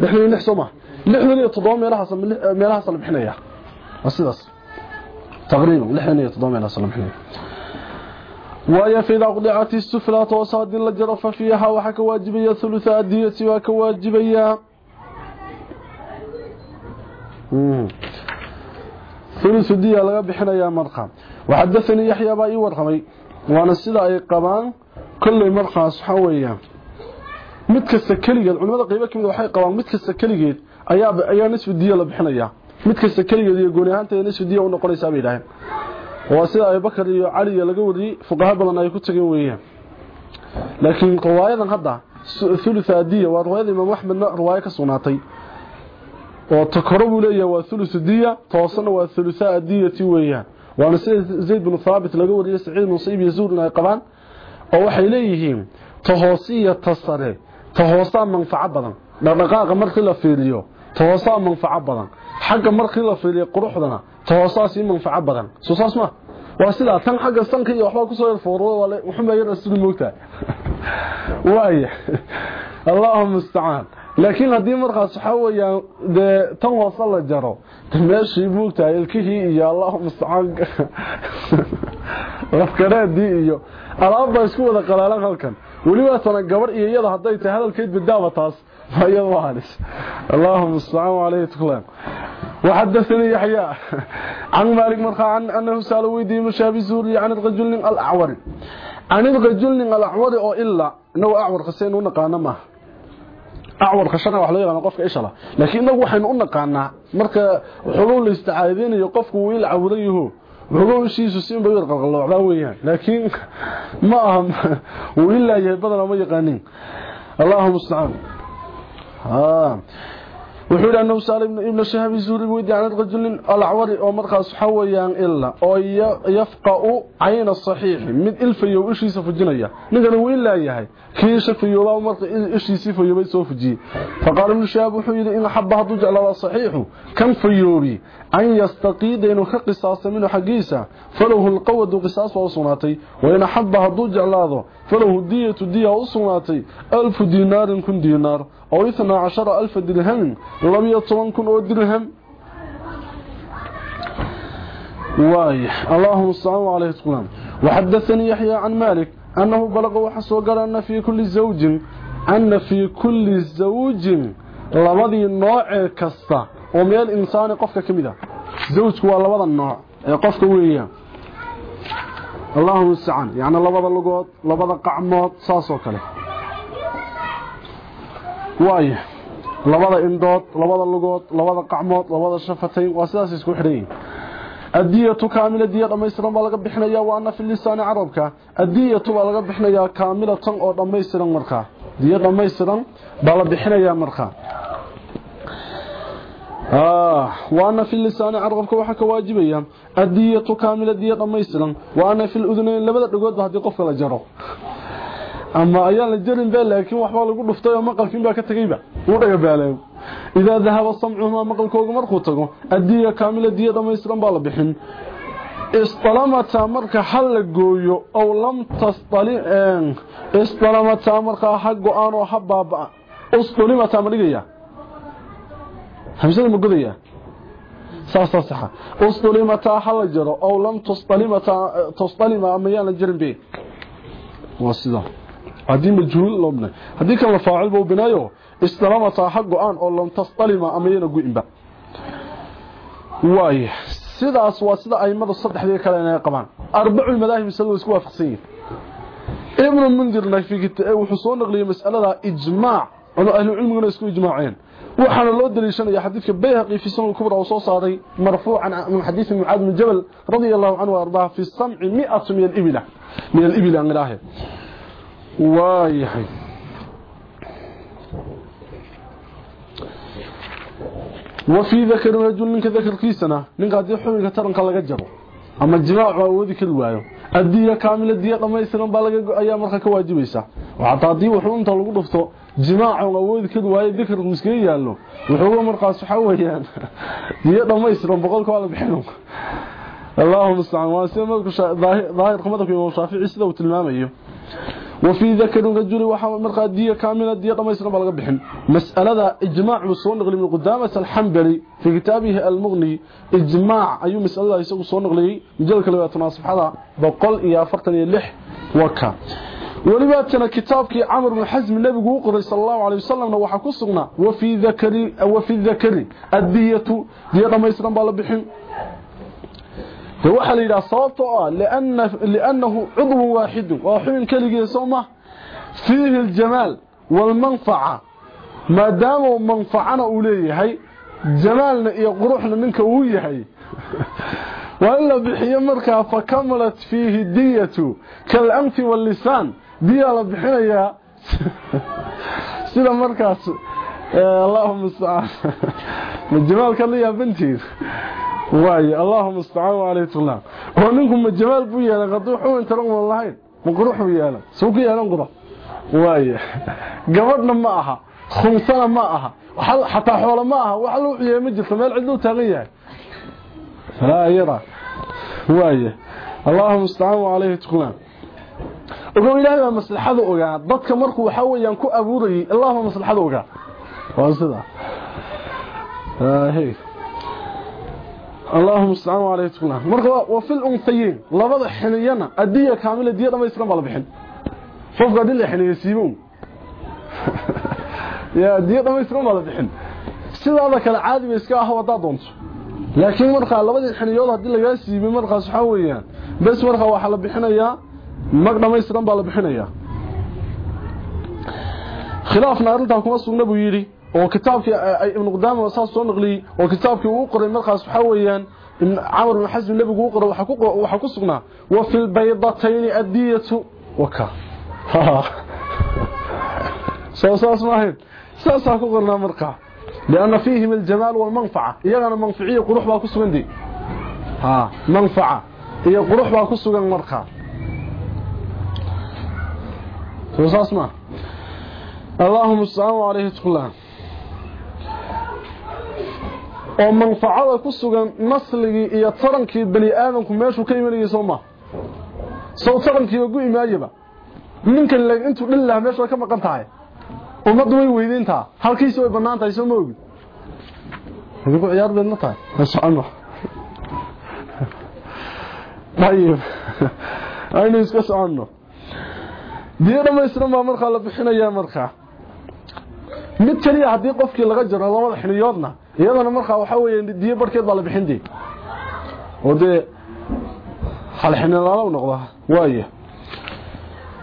نحن نحسما نحن نتضام ميلات حصل ميلات حصل بحنايا بس بس. تقريبا نحن نتضام ميلات حصل بحنايا وهي في ذا السفلى توصاد وصاد لجرف فيها وحك واجبية ثلثة أدية وكواجبية. وك واجبية ثلث الدية لغا بحنايا مرقى وحدثني يحيى باي ورقمي وأنا سيدا اي قبان كل مرقى صحويا mid kasta kaligeed culimada qaybo kamid waxay qabaan mid kasta kaligeed ayaa ayaa nisbi diya la bixinaya mid kasta kaligeed iyo gooni ahaanta nisbi diya u noqonaysa bay dhahay waa sida Abu Bakar iyo Ali laga wariyay fuqaha badan ay ku tageen weeyaan laakiin riwaayadan hadda thulutha diya waa riwaayada Imam Ahmed riwaaya ka sugnaatay oo takoro buu leeyahay waa thuluth diya toosana waa thulutha diyati weeyaan. Waana sida zayd bin thaabit laga wariyay saciid musiib iyo zuur inay qabaan oo waxay leeyihiin tahoosiya tasare tahoosaa manfaco badan. Dhaqdhaqaaqa markii la fiiriyo tahoosaa manfaco badan. Xagga markii la fiiriyo quruxdana tahoosaa sii manfaco badan. Soo saas ma waa sidaa tan xagga sanka iyo waxbaa ku soo yarfoordo wuxuunbaa yar asugi moogtahay (laughs) waaya (laughs) allahu mustacaan laakiin haddii markaas waxaa weeyaan dee tan hoose la jaro meeshii moogtahay ilkihii iyo allahu mustacaan lafkareedii iyo alaabbaa isku wada qalaalan halkan weliba tana gabar iyo iyada hadday tahay hadalkeed badaaba taas iyada waa halis allahu mustacaan alayhi tuklaan وحدثني يحيى عن مالك مرخى عن أنه سأل ويدي مشابه سوري عن الرجل الأعور عن الرجل الأعور أو إلا أنه أعور خسين ونقانا ما أعور خشنا وحلو يغانا قفك إشلا لكن إنه وحين ونقانا مركا حلول الاستعاذين يقفك ويل عوريه wuxuu shiisu siin bay qalqalocdaa weeyaan laakiin ma aha wiilaa yahay badan ma yaqaanin Allahu musta'an ibn shahab zuuri weydi can rajulin alacwari oo markaas waxa weeyaan ila oo yafqa'u ayna saxiixi mid ilfayo ishiisa fujinaya ninkana wuu ilaa yahay kii shafiyooba marka ishiisii fayoobay soo fujiyey faqaala ibn shahab wuxuu yidhi in xabba hadduu jeclaada saxiixu kan fayoobi an yastaqiida inuu ka qisaasa minhu xaggiisa falahu lqawadu qisaas waa u sugnaatay wain xabba hadduu jeclaado falahu diyatu diya u sugnaatay alfu dinaarin kun dinaar أو إثنى عشر ألف درهم. لم يطمن كن أو درهم. واي. اللهم الصلاة عليه السلام وحدثني يحيى عن مالك أنه بلغ وحسو قال أن في كل زوج أن في كل زوج لبضي نوع كستا ومن الإنسان قفك كمدا زوجك هو لبضى النوع قفك وياه. اللهم السعان يعني لبضى اللقوط لبضى قعمات ساسو كله waayo labada indhood labada lugood labada qacmood labada shafatayn waa sidaas isku xidhan adiyatu kaamila diya dhammaystiran baa laga bixinayaa waana fi lisaani carabka adiyatu baa laga bixinayaa kaamilatan oo dhammaystiran markaa diya dhammaystiran baa la bixinayaa markaa waana fi lisaani carabka waxaa ka waajibaya adiyatu kaamila diya dhammaystiran waana fi ludunayn labada dhagoodba haddii qofka la jaro ama ayaan la jarin ba laakiin waxba lagu dhuftay oo maqalkiin baa ka tagayba uu dhaga baalay. Ida dhahaba samcuhuma maqalkooga markuu tago adiya kaamila diya dhamaystiran baa la bixin. Istalamata marka hal la gooyo aw lam tastali istalamata marka ha go'aan oo ha ustulimata ma dhigaya hamsada ma saxa. Ustulimata hal la aw lam tustalimata tustalima ama yaan la jarin be waa haddii majhuul loo binay haddii kan la faacil buu binaayo istalamata ha go-aan oo lam tastalima ama yana gu-inba waay sidaas waa sida aimada saddexdii kale inay qabaan arbacul madaahib masaladu isku waafaqsan yihin ibnu mundirna wuxuu soo naqliyey masalada ijmaac oo ahlu cilmiguna isku ijmaaceen waxaana loo daliishanaya xadiidka bayhaqi fi sunan kubra oo soo saaray marfuucan min xadiisi mucaad bin jabal radiyallahu anhu ardaa fi samci mi'atu min al-ibla min al-ibla an waayahay وفي ذكر رجل منك ذكر كيسنا منك هذه حبنك ترنك adiya kaamila diya dhamaystiran baa laga ayaa marka ka waajibaysa waxaa haddii wuxuu inta lagu dhufto jimaac oo awoodi kari waayo dikirku miskaga yaallo wuxuu markaas waxa weeyaan diya dhamaystiran boqolka waa la bixin اللهم استعان واسير مدك ظاهر قمدك يوم شافعي سيده وتلماميه وفي ذكر رجل وحا مرقا دية كاملة دية دميسنا بلغ بخين مسألة إجماع وسو نقل من قدامة الحنبلي في كتابه المغني. إجماع اي مسألة يسو سو نقلي مجلك لو تناسبحدا 146 وكا. ولباتنا كتابك عمر بن حزم النبي قري صلى الله عليه وسلم ku sugnaa وفي ذكر وفي ذكر الدية دية دميسنا بلغ بخين waxa la yiraahdaa sababtoo ah lianna liannahu udhu waahid wa xubin kaligiisa sooma fihi aljamal wal manfa'a maadaama manfacana uu leeyahay jamaalna iyo quruxna ninka uu yahay wala bixiyo markaa fa kamalat fihi diyatu kal anfi wal lisan diya la bixinaya sida markaas إيه، اللهم استعان. من الجمال كان لي بنتي. واي اللهم استعان وعليه الصلاة ومنكم الجمال بويا أنا قد روحوا انت رغم الله. هين مقروح بي أنا. سوكي أنا انقضى واي. قبرنا معها خمسنا معها حتى حول معها وحلو يا مجلس ما العدو تغيى لا يرى. واي. اللهم استعان وعليه الصلاة ugu ilaahay ma maslaxadu ogaa dadka markuu waxa wayan ku abuuray Allahu maslaxadu ogaa sida hey اللهم استعان عليه unsayin labada xiniyana adiya kaamil adiya dhamaystiran baa la bixin qofka hadii la xiniyo siibo ya adiya dhamaystiran baa la bixin sidaada kale caadi bay iska ah wadaa doonto laakiin marka labadii xiniyood hadii laga siibay markaas waxa weeyaan bas marka waxa la bixinayaa mag dhamaystiran baa la bixinayaa khilaafna arintan kuma sugna buu yiri ibn qudama wasaas soo naqliyay oo kitaabkii uu qoray markaas waxa weeyaan amr ibn hazm nabigu uu qoray waxa ku waxa ku sugnaa wa fil baydatayn adiyatu waka soo saas ma ahayn saas ku qornaa لأن فيهم الجمال والمنفعة إيانا منفعية قروح باكو سوغن دي ها منفعة إيا قروح باكو سوغن مركا سو ساس ما اللهم السلام عليه تقولان oo manfacada ku sugan nasligii iyo tarankii bani aadamku meeshuu ka imanayay sooma soo tarankii ugu imaayaba ninkan lag intuu dhil lahaa meesha ka maqan tahay ummaddu way weydiintaa halkiisa way bannaan tahay soo ma ogid adigu ciyaar baad ma tahay ma socono ayib aynu iska soconno diyo dhamaystiran baa markaa la bixinayaa markaa mid kaliya haddii qofkii laga jaro labada xiniyoodna iyadana markaa waxaa weeye diyo barhkeed baa la bixin dee oo dee halxinilaalow noqda waaye.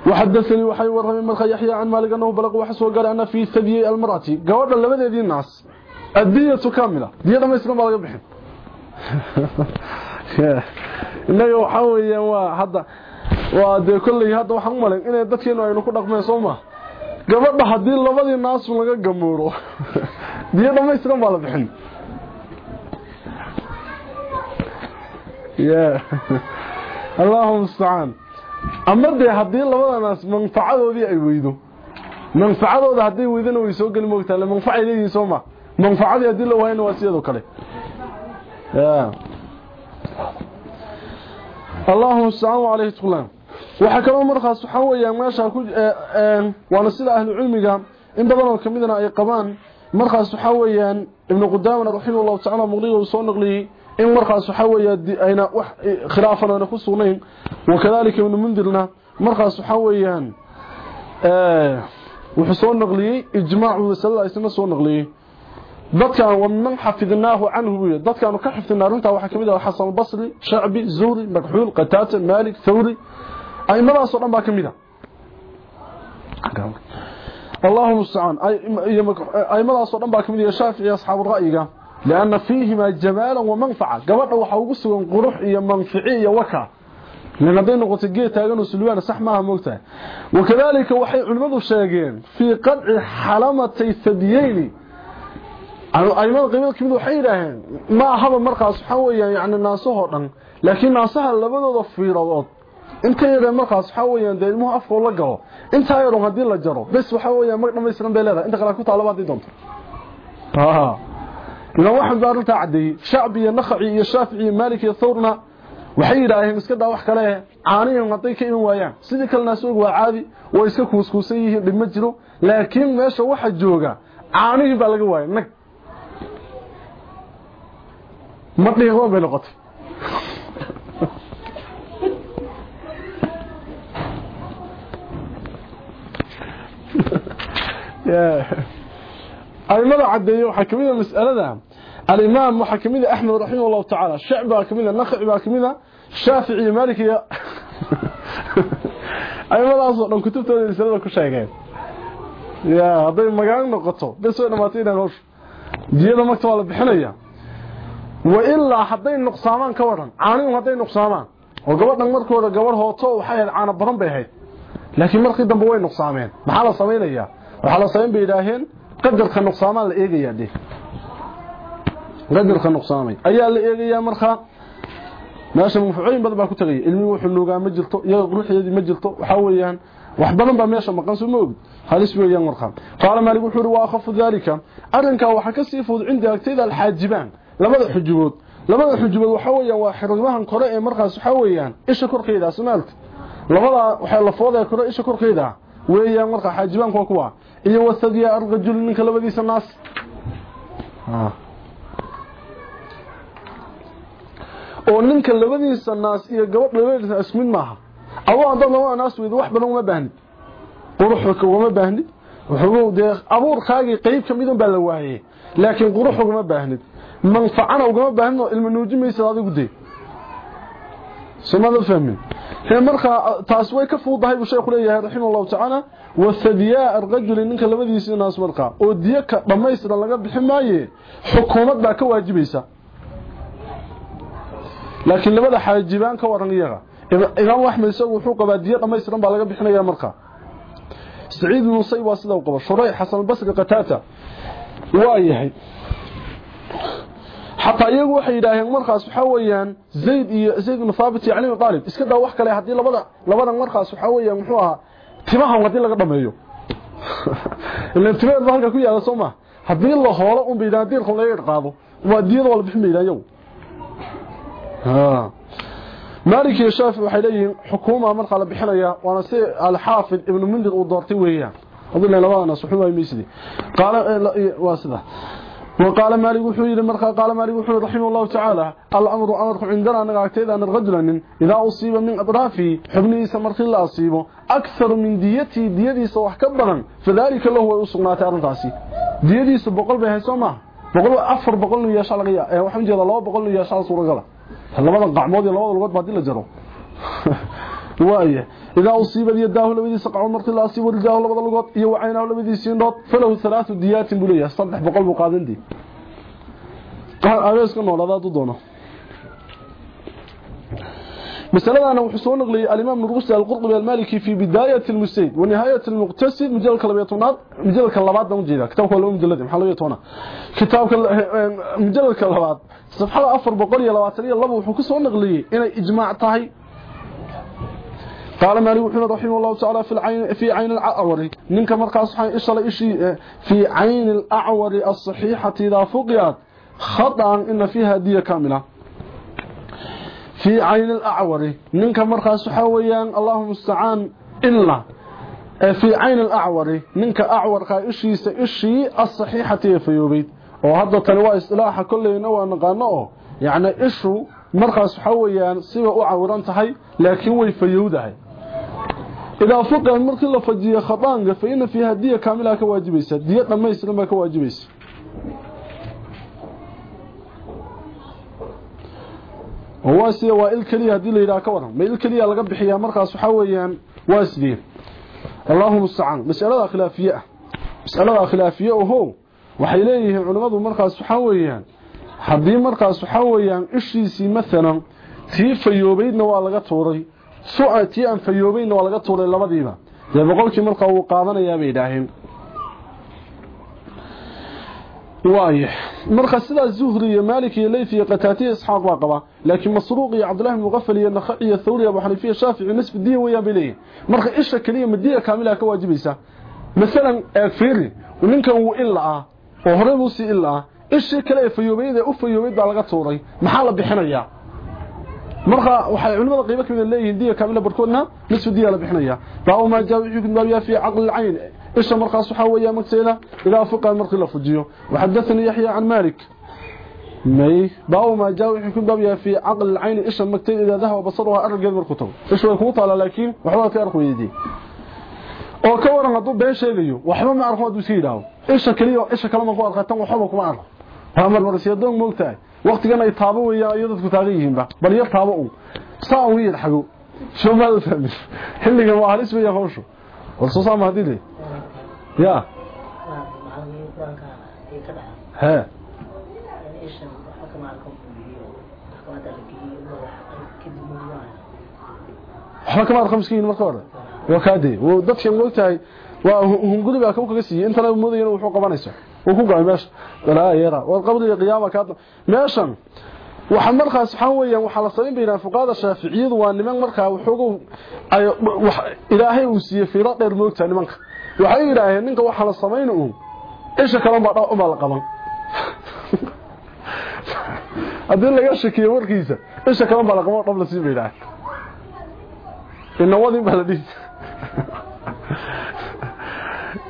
وحدثني وحي ورمي مرخى يحيى عن مالك أنه بلغ وحسو قال أن في ثدي المرأة قوانا لبدا دي الناس الدية كاملة دية ما يسلم بلغ بحن إنه يحاول هذا وده كله هذا وحن مالك إنه يدكينه أنه كل رقمين صومه gabadha haddii labadii naas laga gamuuro diyo (laughs) dhamaystiran baa la bixin. Ya (laughs) allahumma musta'an ama dee haddii labada naas manfacadoodii ay weydo. Manfacadooda hadday weydana way soo geli moogtaa le manfacay leeyihiin soo ma. Manfacadii haddii la waayana waa sidoo kale. Musta'an wa alayhi tuqlan waxa kale markaas waxa weeyaan meesha ku een waana sida ahlu cilmiga in badan oo kamidana ay qabaan markaas waxa weeyaan ibn qudamah rahimahullahu ta'ala muqliga soo naqliyay in markaas waxa weeyaan ayna wax khilaafana ku sugnayn wakadalika ibn mundirna markaas waxa weeyaan ee wuxuu soo naqliyay ijmaacu mas'ala isna soo naqliyay dadkan waman xafidnaahu canhu dadkan ka xifdinaa runta waxa kamid ah Hasan Basri Sha'bi Zuri Makhul Qatata Malik Thawri aymadaas oo dhan baa kamida اللهم استعان oo dhan baa kamid Shaafi'i asxaab ra'yiga لأن فيهما جمالا ومنفعة gabadha waxa ugu sugan qurux iyo manfici iyo waka لأن haday noqoto geed taagan oo sulwaan sax maaha moogtahay وكذلك waxay culimadu sheegeen في قطع حلمتي ثديين aymada qiimada kamid waxay yiraahdeen ma ahaba markaas waxa weeyaan yani naasaho dhan laakiin naasaha labadooda fiiradood inta yar markaas waxa weeyaan deelmuhu afka la galo. Inta yar haddii la jaro bas waxa weeyaan mag dhamaystiran bay leedahay. Inta kale ku taalo baad doonto. Ha ina waxan baarinta caday shacbi iyo nakhci iyo shaafici maliki iyo thawrna waxay iska daa wax kale caaniyan haday ka iman waayaan. Sidii kale naasuug waa caadi way iska kuuskuusan yihiin dhib ma jiro. Laakiin meesha waxa jooga caanihi baa laga waayay. Nag. Ma dhigo (laughs) aimada cadeeye waxaa kamida ah masalada. Alimaam waxaa ka mid a ah axmed raximah llahu tacaala shac baa ka mid a ah, naqci baa ka mid a shaafici iyo maalik iyo (laughs) aimadaasoo dhan kutubtooda masalada ku sheegeen ya hadday magaan noqoto bes way dhamaatay inaan howsha diyada magta waa la bixinaya. Wa ilaa hadday nuqsaamaan ka waran caanihum hadday nuqsaamaan oo gabadhan markooda gabar hooto waxay ahayd caano badan bay ahayd laakiin markii dambe way nuqsaameen. Maxaa la sameeynaya waxa la sameyn bay yiraahdeen qadarka nuqsaamaa la eegayaa de qadarka nuqsaamay ayaa la eegayaa markaa meesha manfuucooyin badan baa ku tagaya ilmihi wuxuu nuugaa ma jirto iyaga quruxdeedii ma jirto. Waxaa weeyaan wax badan baa meesha maqan soo ma ogid. Halis weeyaan markaa qaala maalik wuxuu yidhi waa akhafu daalika? Arrinkaa waxaa ka sii fudud cinda agtayda alxaajibaan. Labada xujubood. Labada xujubood waxaa weeyaan waa xirrimahan kore ee markaas waxaa weeyaan isha korkeeda asmaalka labada waxay lafooda kore isha korkeeda weeyaan markaa xaajibaanku waa kuwa. Iyo wasadiya arqajul ninka labadiisa naas. Oo ninka labadiisa naas iyo gabadh labadiisa isku mid maaha. Adoo haddaad labada naas weydo wax badan uma baahnid quruxka ugama baahnid wuxuu dee abuurkaagii qeyb ka midun baa la waayey laakiin qurux ugama baahnid manfacana ugama baahnid oo ilma nuujimaysa adigu dee samada fahmin. هي marka taas way ka fuudahay buu sheekhu leeyahay raximahullahu ta'ala wasadiyaa arqajul ninka labadiisa naas marka oo diya ka dhamaystiran laga bixi maaye xukuumad baa ka waajibaysa laakiin labada xaajibaan ka waran iyaga. Imaam axmed isagu wuxuu qabaa diya dhamaystiran baa laga bixinaya marka. Saciid ibn musayb waa sida uu qabo. Shurayh xasan basri qataata waa yahay حتى iyagu waxay yidhaaheen markaas waxa weeyaan zayd iyo zayd ibn thabit iyo ali ibn talib iska daa wax kale hadii labada labadan markaas waxa weeyaan muxuu ahaa timahan hadii laga dhameeyo (laughs) ilaa timaha halka ku yaala Soomaa hadii la hoolo un biidaan diirka laga qaado waa diyada wala bixin meeyayo ha مالك يا شافعي waxay leeyihiin xukuuma marka la bixinaya waana si al-Hafid ibn Mundir uu doortay weeyaan hadii labadana suxuuma ay meesidi qaala waa sida وقال مالك وحيد مرخا قال مالك وحيد رحمه الله تعالى الأمر أمرك عندنا نغاكتيد أن الرجل إذا أصيب من أطرافي حبني سمرخ الله أصيبه أكثر من ديتي ديتي سوح كبرا فذلك له هو يصغنا تارنتاسي ديتي سبقل بها سوما. بقول أفر بقول له يشاء لغيا وحمد الله الله بقول له يشاء صورة غلا. هل لبدا قعمود يلا لبدا لغد بعدين لجرو وايه إذا أصيب يداه لبدي سقع مرت الله أصيب رجاه لبدا لغد iyo wacaynahu labadiisii nood falahu thalaathu diyatin buliya saddex boqol buu qaadandii abeeska nooladaad u doono مسألة وحسون نقلي الإمام نرغس القرطبي المالكي في بداية المسيد ونهاية المقتصد مجال كلبيتونات مجال كلبات ده مجيدا كتاب هو مجلد حلويتونا كتاب مجال كلبات. صفحة بقولي لواترية الله نقلي إن إجماع تاهي قال مالك بن رحمه الله تعالى في العين في عين الأعور. منك مرقس إيش اشل شيء إيه، في عين الأعور الصحيحة إذا فقيت. خطأ إن فيها دية كاملة. في عين الأعور. منك مرقس حويان اللهم استعان إلا. إيه، في عين الأعور. منك أعور خا إيشي اشي الصحيحة في يوبيد وهذا تنوى إصلاح كلنا ونقنوه يعني إيشو مرقس حويان سوى اعورنت هي لكن وي فيودهي idaa fuqia markii la fajiyo khadaanka fa ina fiiha diya kaamila ka waajibaysa diya dhamaystiran baa ka waajibaysa waa sidee waa il keliya haddii layidhaha ka waran ma il keliya laga bixiyaa markaas waxaa weeyaan waa sidee allahu mustacaan mas'aladaa khilaafiye ah mas'aladaa khilaafiye oho waxay leeyihiin culimmadu markaas waxaa weeyaan markaas waxaa weeyaan ishiisii maalan tii laga tuuray سؤتي أن فيوبين ولا تولى لمديبا ده بقولتي مرقه هو قادنيا بيداهين وايح مرقه مالك يا ليث يا قتاتي إسحاق واقبا لكن مسروق عبد الله المغفل ثوري يا أبو حنيفة الشافعي نسب الدين ويا بلي. مرقه إيش الكليه مدية كاملة كواجبيسا مثلا افيري ومن كان إلا. وهرب سي إلا. إيش الكليه في يومين افيوبين ده لا توري ما محالة بخنيا marka waxay culimada qaybo kamid leeyihiin diya kaamila barkoodna nisfu diya la bixinaya baa ma jaa wixii kun baabiya fi aql al-ayn isha markaas waxa weeyaa magteela ila fuqa markii la fujiyo waxadathani yahya an malik may baa ma jaa wixii kun baabiya fi aql al-ayn isha magteela ila dahwa basaruha argeed markuu tago isha way ku taala laakiin waxba ka arko weydii oo ka waran haduu been sheegayo waxba ma arko haduu siidaaw isha kaliya isha kale ma ku arqatan waxba kuma arko hamar marsiyadoon moogtahay waqtigan ay taabo weeyaa iyo dadku taagan yihiinba. Bal yar taabo uu saa uu yir xago. Soo ma fahmi xilliga waa halis weeyaa hawshu. Warso sama haddii ya. Ha waxa kama arqam miskiin marka hore. Waa kaade dadkan moogtahay waa hunguri baa ka kaga siiyay intana mudayna wuxuu qabanayso uu ku go'ay meesha walaa yara. War qabriga qiyaama ka meeshan waxa markaas weeyaan waxa la sameyn bayna fuqaada shaafiiciyadu waa niman markaa wuxuu ay ilaahay uu siiyay fiiro dheer moogta nimanka. Waxay yiraahdeen ninka waxa la sameyn uu isha kale baa dhaw ma la qaban. (laughs) Hadii laga shakiyo warkiisa isha kale baa la qaban dhab la sii bayna inna wadi (laughs)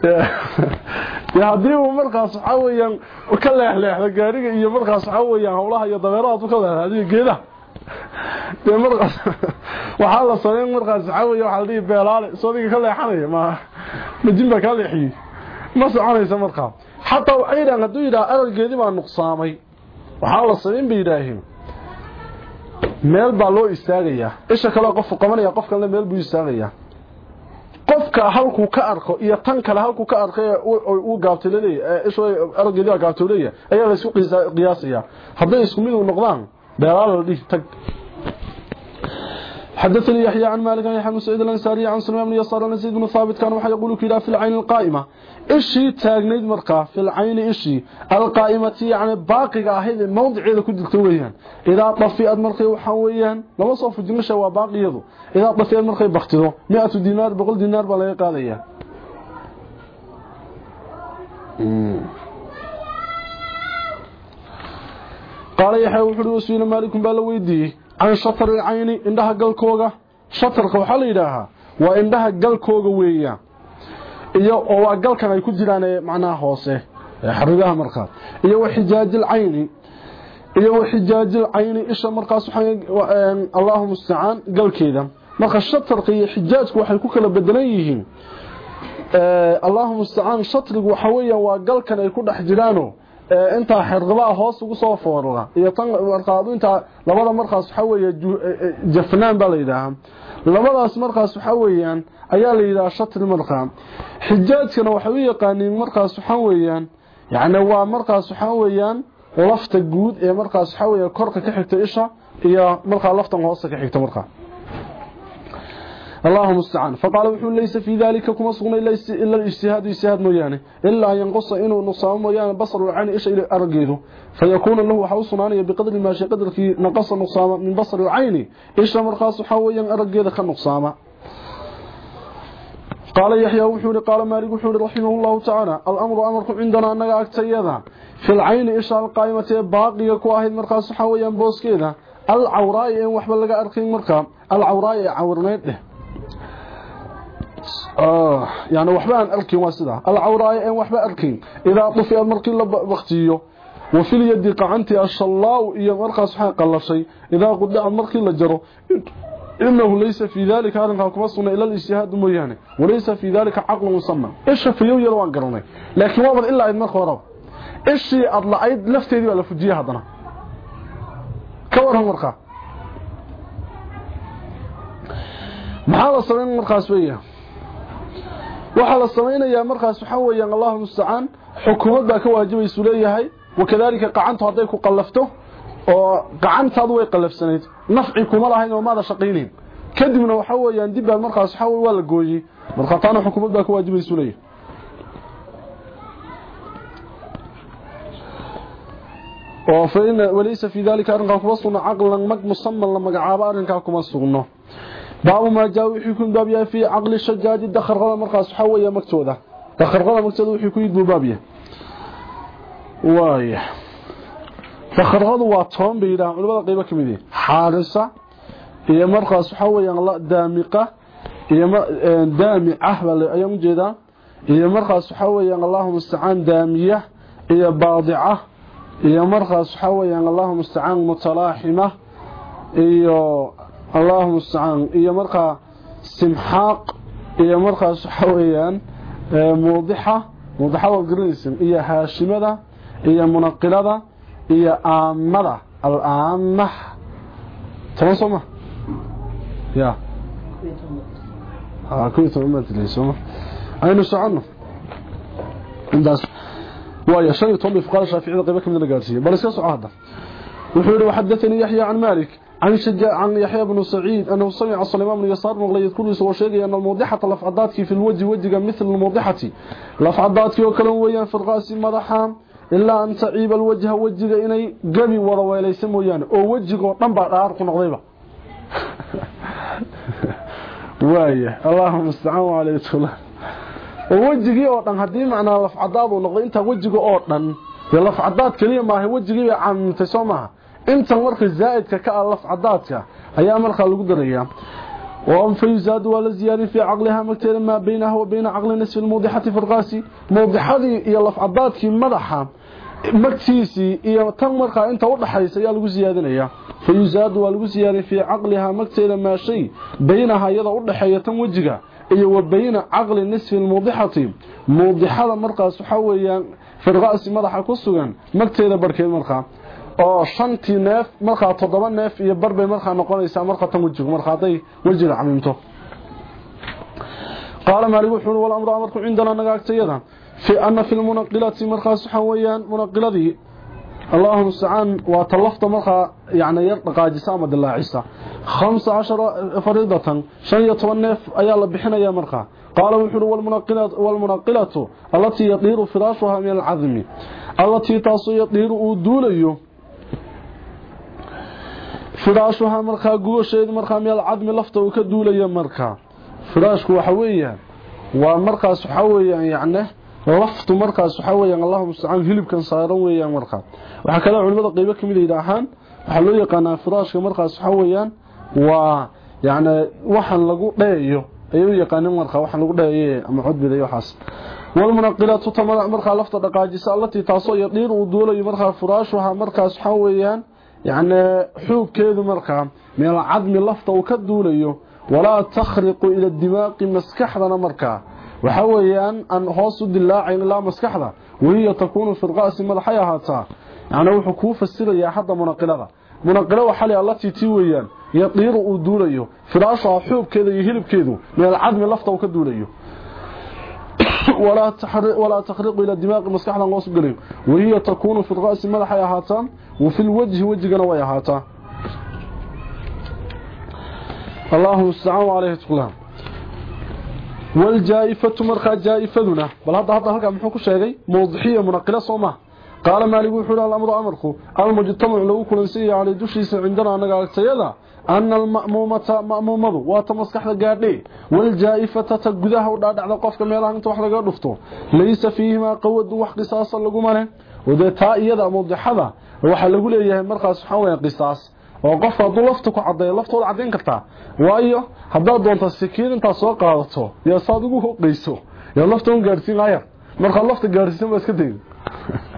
(laughs) de haddii uu markaas waxaa ka leexleexda gaariga iyo markaas waxaa weyaan hawlaha iyo dabeeradaad ka leexleexda geedaha. (laughs) Dee markaas (laughs) waxaa la sameyn markaas waxaa weya la dhihi beelaale soo adiga ka leexanaya ma majin baa ka leexiyey ma soconaysa markaa. Xataa waxay haduu hadduu yidhaha agalgeedii baa nuqsaamay. Waxaa la sameyn bay yidhaaheen. Meel baa loo istaagayaa. Isha kale qofku qabanaya qof meel buu istaagayaa qofka halku ka arko iyo tan kale halku ka arkay uu gaabtileeyay isoo argeeda gaabtileeyay ayaa la isku qiyaasaya. Haday isku mid u noqdaan beelaal dhig tag حدثني يحيى عن مالك عن يحيى بن سعيد الانصاري عن سلمان بن يسار عن زيد بن ثابت كان وحي يقول كذا في العين القائمه ishii taagnayd markaa fil ayni ishii alqaa'imati yani baaqiga ahayd mawdiceeda ku jirta weeyaan idaa dafiad markay waxa weeyaan lama soo fujinasha waa baaqiyadu idaa dafiad markay baktido 100 diinaar 100 diinaar baa laga قال يحيى وحده وسيل مالك بلا ويدي can shatar ilcayni indhaha galkooga. Shatarka waxaa la yidhaahaa waa indhaha galkooga weeya iyo oo waa galkan ay ku jiraan macnaha hoose xarigaha markaas iyo wa xijaajil cayni. Iyo wa xijaajil cayni isha markaas waxaan allahu mustacaan galkeeda. Marka shatarka iyo xijaajku waxay ku kala bedelan yihiin. Allahu mustacaan shatrigu waxa weeyaan waa galkan ay ku dhex jiraano inta xirqabaha hoos ugu soo foorla iyo tan markaad inta labada markaas waxa weeye jafnaan baa la labadaas markaas waxa weeyaan ayaa la shatr markaa. Xijaajkana waxa uu yaqaaniin markaas waxa weeyaan yaani waa markaas waxa weeyaan lafta guud ee markaas waxa weeye korka ka xigta isha iyo markaa laftan hoose ka xigta markaa اللهم استعان. فقال وحو ليس في ذلك كما ليس إلا الاجتهاد اجتهاد مويانه إلا ينقص إنه نصام مويانه بصر العين إيش إلى ارغيده فيكون له وحو سنانيه بقدر ما شيء قدر في نقص نصام من بصر العين. إيش مرخص حويا ارغيده كنقصامه قال يحيى وحوري قال مالك وحوري رحمه الله تعالى الأمر أمركم عندنا أنك أكتيدا في العين إشاء القائمة باقية كواهد مرقى صحويا بوسكيدا العوراء إن وحبا لك أرقين مرقى. العوراء عورنيت آه يعني وحبا أن أرقين واسدا العوراء إن وحبا أرقين إذا طفئ المرقين لبختيه وفي اليد قعنتي الشلاء إيا مرقى صحيح قال شيء. إذا قدع المرقين لجره إنه ليس في ذلك أرنك كما صنع إلا الاجتهاد ميانه وليس في ذلك عقل مسمى. إيش في يوم يلوان قرني. لكن وابد إلا إذن خورب إيش أضلع أيد لفتي ولا فجية هذا كورهم مرقى. محال الصمين مرقى سوية وحال الصمين يا مرقى سحوة يا الله مستعان حكومات باك واجب يسوليه هاي وكذلك قعنته هذيك قلفته oo gacantaadu way qalafsanayd nafci kuma lahayn oo maada shaqeyneen kadibna waxa weeyaan dib baan markaas waxa waa la gooyay marka taana xukuumadda ku waajibayso leeyahay oo feena walaysa fi dalika arrinka kuma sugna aqlan mag musamman la magacaabo arrinka kuma sugno fi aqli shajaaj dakharqada markaas waxa weeyaa magtooda dakharqada magtooda wixii ku yidbu baabiya waaya fakhradu waa toon bay yiraahdaan culimada qaybo kamid ah xaarisa iyo markaas waxa weeyaan la daamiqa iyo daami'ah bal ayaan jeedaa iyo markaas waxa weeyaan Allahu musta'an daamiya iyo baadi'ah iyo markaas waxa weeyaan Allahu musta'an mutalahima iyo اللهم استعان إيا مرقى سمحاق إيا مرقى سحويان موضحة موضحة وقرنسم إيا هاشمة إيا منقلة إيا آمة الآمة تنصمة يا كنت أمت لي سمة أين استعان عند ويا شيء تومي فقال شافعي قبك من القارسية بل سيصعها هذا وحيد وحدثني يحيى عن مالك yihi waxadathanii yaxya can malik عن شجاع عن يحيى بن سعيد أنه سمع سليمان بن يسار مغلي يذكر سوى شيء أن الموضحة لفعضاتك في الوجه وجه مثل الموضحة لفعضاتك وكلام ويان في الرأس مدحا إلا أن تعيب الوجه وجه إني قبي ورويلي سمويان أو وجه ننبع الأرق نغضيبا وايه اللهم استعانوا عليه الصلاة ووجهي oo dhan hadii macna laf cadaad uu noqdo inta wajiga oo dhan ya laf cadaad kaliya ma wajigii bay caamtay Soomaa inta marka zaaidka ka ah laf cadaadka ayaa marka lagu darayaa وأن فيزاد ولا زيادة في عقلها مكتير ما بينها وبين عقل نصف الموضحة في الرأس موضحة يلف عضاتك مدحة مكتيسي iyo tan marka inta u dhaxaysa ayaa lagu ziyaadinaya fayuzaad waa lagu ziyaadin fi aqliha magteeda ma shay baynaha iyada u dhaxeeya tan wajiga iyo wa bayna aqli nisfi almudihati mudihada markaas waxa weeyaan firqaasi madaxa ku sugan magteeda barkeed marka Oo shantii neef marka toddoba neef iyo barbay marka noqonaysa marka tan wajiga marka haday wajiga camimto قال مالك وحول والأمر أمرك عندنا نقاكتيدا في أن في المنقلة مرخص حويان منقلته اللهم استعان وتلفت مرخى يعني يرتقى جسامة الله عيسى خمس عشر فريضة شن يتونف أيا لبحنا يا مرخى قال وحول والمنقلة, والمنقلة التي يطير فراشها من العظم التي تصي firaashuhaa markaa gogosheeda markaa meel cadmi lafta uu ka duulaya markaa firaashku waxa weeyaan waa markaas waxa weeyaan yacne laftu markaas waxa weeyaan allahu mustacaan hilibkan saaran weeyaan markaa waxaa kale culimada qeybo ka mid ah yidhaahaan waxaa loo yaqaanaa firaashka markaas waxa weeyaan waa yacne waxan lagu dheeyo. Ayay u yaqaaneen markaa lagu dheeye ama codbida iyo waxaas walmunaqilaatu tamada markaa lafta dhaqaajisa allatii taasoo yadhiir uu duulayo markaa firaashuhaa markaas waxa weeyaan xuubkeedu markaa meel cadmi lafta uu ka duulayo ولا تخرق إلى الدماغ مسكحنا مركا. وحويان أن هوس الدلاعين لا مسكحنا وهي تكون في الرأس ملحية هاتا يعني وحكوف السر يا حد منقلة. منقلة وحالي التي تيويان يطير أدوليه فراشة حوب كذا يهلب كذا. من العدم لفته وكدوليه (coughs) ولا تحرق ولا تخرق إلى الدماغ الله سبحانه وهي تكون في الرأس ملحية هاتا وفي الوجه وجهنا ويا هاتا. اللهم استعان عليه تقولها والجائفة مرخى جائفذنا بل هذا هذا هذا محوك الشيء موضحية منقلة صومة. قال مالك وحول الأمر أمركم المجتمع لو كل سيء على دوشيس عندنا أنا قالت سيدا أن المأمومة مأمومة وتمسكح لقاردي. والجائفة تقدها وداد على قفك ميلها انت وحلقا قردفته ليس فيهما قوة وحقصاصا لقمانه وده تائية موضحة waxaa lagu leeyahay markaas waxaa weeyaan qisaas oo qofka hadduu lafta ku caddeeyo laftooda caddayn kartaa. Waayo haddaad doonta sikiin intaad soo qaadato yaa saad ugu hoqayso yaa lafta un gaadhsiin laayar markaa lafta gaadhsiisan baa iska dayin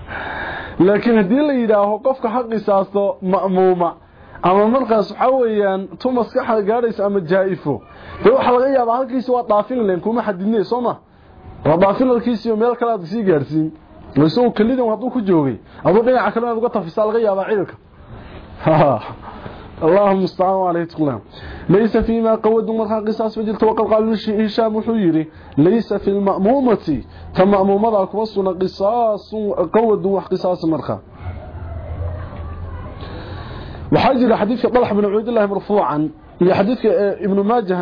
(laughs) laakiin haddii la yidhaaho qofka ha qisaasto ma'muuma ama markaas waxaa weeyaan tu maskaxda gaadhayso ama jaa-ifo dee waxaa laga yaabaa halkiisi waa dhaafin len kuma xadidnay soo ma? Waa dhaafinalkiisiiyo meel kale aad isii gaadhsiin isagoo kelidan hadduu ku joogay. Aduu dhinaca kale inaad uga tafisaa laga yaabaa اللهم استعان عليه تقلام ليس فيما قود مرخى قصاص فجلت وقد قال هشام حيري ليس في المأمومة كمأمومة كوصنا قصاص قود وقصاص مرخى وحاجر حديث طلح بن عبيد الله مرفوعا حديث ابن ماجه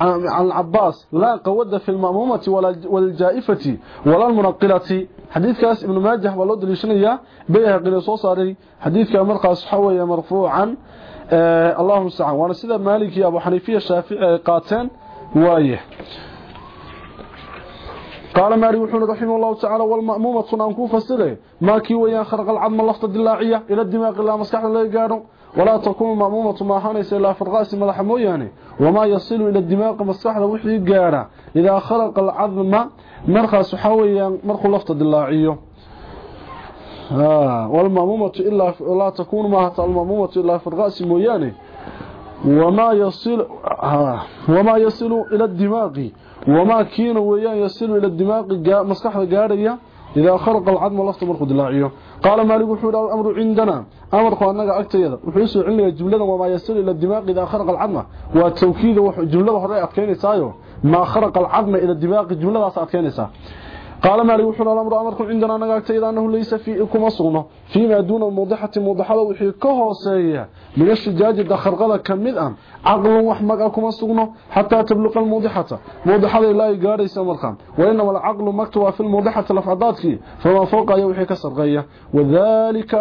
عن العباس لا قود في المأمومة ولا والجائفة ولا المنقلة حديث كاس ابن ماجه ولو دليشنيا بيها قيل سو صاري حديث كان مرقس حوية مرفوعا. آه اللهم استعان وأنا سيدة مالك يا ابو حنيفه الشافعي قاتن وايه. قال مالك وحنا رحمه الله تعالى والمأمومة أنكو فسره ما كي ويان خرق العظم لفظ الدلاعية إلى الدماغ لا مسكح لا يقارن. ولا تكون المأمومة ما حانيس إلا في الرأس ملح موياني. وما يصل إلى الدماغ مسكح لا وحي يقارن. إذا خرق العظم مرخى سحويا مرخى لفظ الدلاعية آه والمأمومة إلا لا تكون ما المأمومة إلا في الرأس موياني وما يصل آه وما يصل إلى الدماغ وما كين ويان يصل إلى الدماغ مسكح قارية إذا خرق العظم لفت مرخ دلاعيه قال مالك وحول الأمر عندنا أمرك أنك أكتيدا وحيسو علمي جملة وما يصل إلى الدماغ إذا خرق العظم والتوكيد جملة هرأي أتكيني سايو ما خرق العظم إلى الدماغ جملة أتكيني سا قال مالك وحول الأمر أمركم عندنا نقاكتيد أنه ليس في كما صغنه فيما دون الموضحة موضحة وحي كهوسية من الشجاج دخرقة كمدأ عقل وحمق كما حتى تبلغ الموضحة موضحة لا يقاري سمرقام وإنما العقل مكتوى في الموضحة لفعضاتك فما فوق يوحي كسرقية وذلك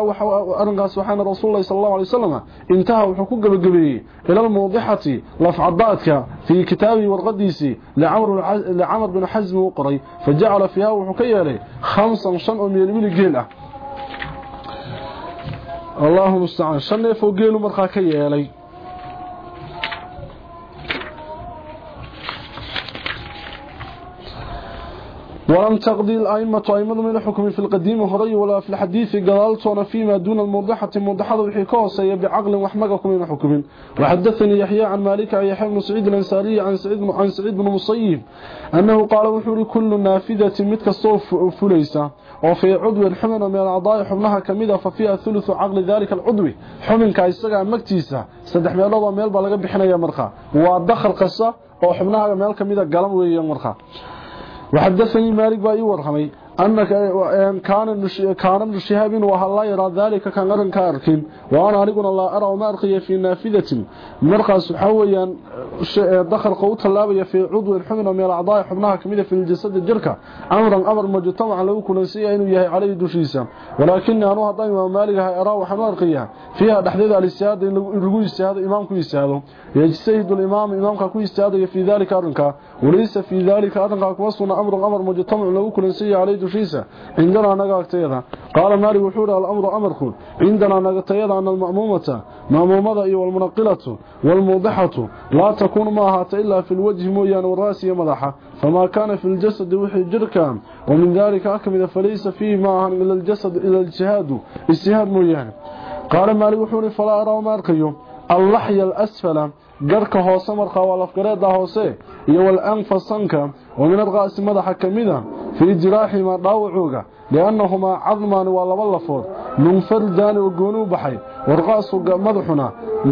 أرنقى سبحان رسول الله صلى الله عليه وسلم. انتهى وحكوك بقبيه إلى الموضحة لفعضاتك. في كتابه والقديسي لعمر, لعمر بن حزم وقري. فجعل فيها وحكي لي خمسا شن من يلمين جيلة اللهم استعان. شن فوق جيله مرخا كي لي ولم تقضي الأئمة أئمة من الحكم في القديم هري ولا في الحديث قلالتون فيما دون الموضحة موضحة وحكوسة بعقل وحمقكم من الحكم وحدثني يحيى عن مالك يحيى بن سعيد الأنساري عن سعيد بن, مصيب أنه قال وحوري كل نافذة متك الصوف فليسة وفي عضو الحمن من الأعضاء حمنها كميدة ففيها ثلث عقل ذلك العضو. حمن كايساقا مكتيسة سدح ميلوضا ميل بلغة بحنا مرخا. ودخل قصة. ميل كميدة قلم ويا مرخا. وحدثني مالك باي ورحمي أنك كان كان ابن شهاب وهلا يرى ذلك كان قرن كاركين. وأنا أقول الله أرى وما أرقي في نافذة. مرقص حويا دخل قوت اللابية في عضو الحمن من الأعضاء حبناها كميدة في الجسد الجركة أمرا أمر مجتمع لو كنا سيئا إنه يهي عليه دوشيسا ولكن أنوها طيب مالك أرى وحما أرقيها. فيها تحديد الاستهاد رقو استهاد إمامك يستهاد يجتهد الإمام إمامك كو استهاد في ذلك أرنك وليس في ذلك أرنك وصنا أمر أمر مجتمع لو كنا سيئا عليه دوشيسا عندنا نغاكتيدا قال مالك وحور الأمر أمركم عندنا نغاكتيدا أن المأمومة مأمومة والمنقلة والموضحة لا تكون معها إلا في الوجه مويان والرأس مضحة فما كان في الجسد وحي جركا ومن ذلك أكمل فليس فيه معها إلا الجسد إلى الجهاد اجتهاد مويان قال مالك وحور فلا أرى وماركيو اللحي الأسفل قرك هوسه مرخا والافقريدا هوسه iyo wal anfa sanka oo min arqaas madaxa kamida fi jiraahi ma dhaawuuga lianahuma cadman wa laba lafood munfardan oo goonu baxay warqaasu madaxuna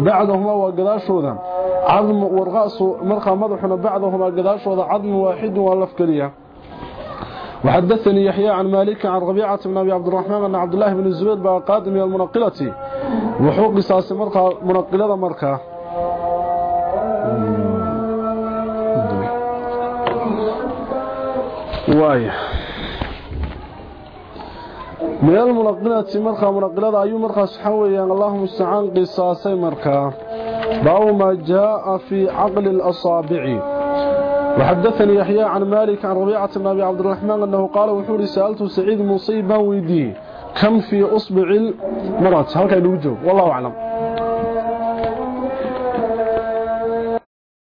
bacdahuma waa gadaashooda warqaasu marqa madaxuna bacdahuma gadaashooda cadm waahid waa lafkaliya وحدثني يحيى عن مالك عن ربيعة بن أبي عبد الرحمن أن عبد الله بن الزبير بقى قادم من المنقلة وحوق قصاص مرقى منقلة مرقى وايه من المنقلة مرقى منقلة أي مرقى سحويا اللهم استعان قصاصي مرقى باو ما جاء في عقل الأصابع. وحدثني يحيى عن مالك عن ربيعة بن أبي عبد الرحمن أنه قال وحوري سألت سعيد مصيبا ويدي كم في أصبع المرأة هل كان يوجد؟ والله أعلم.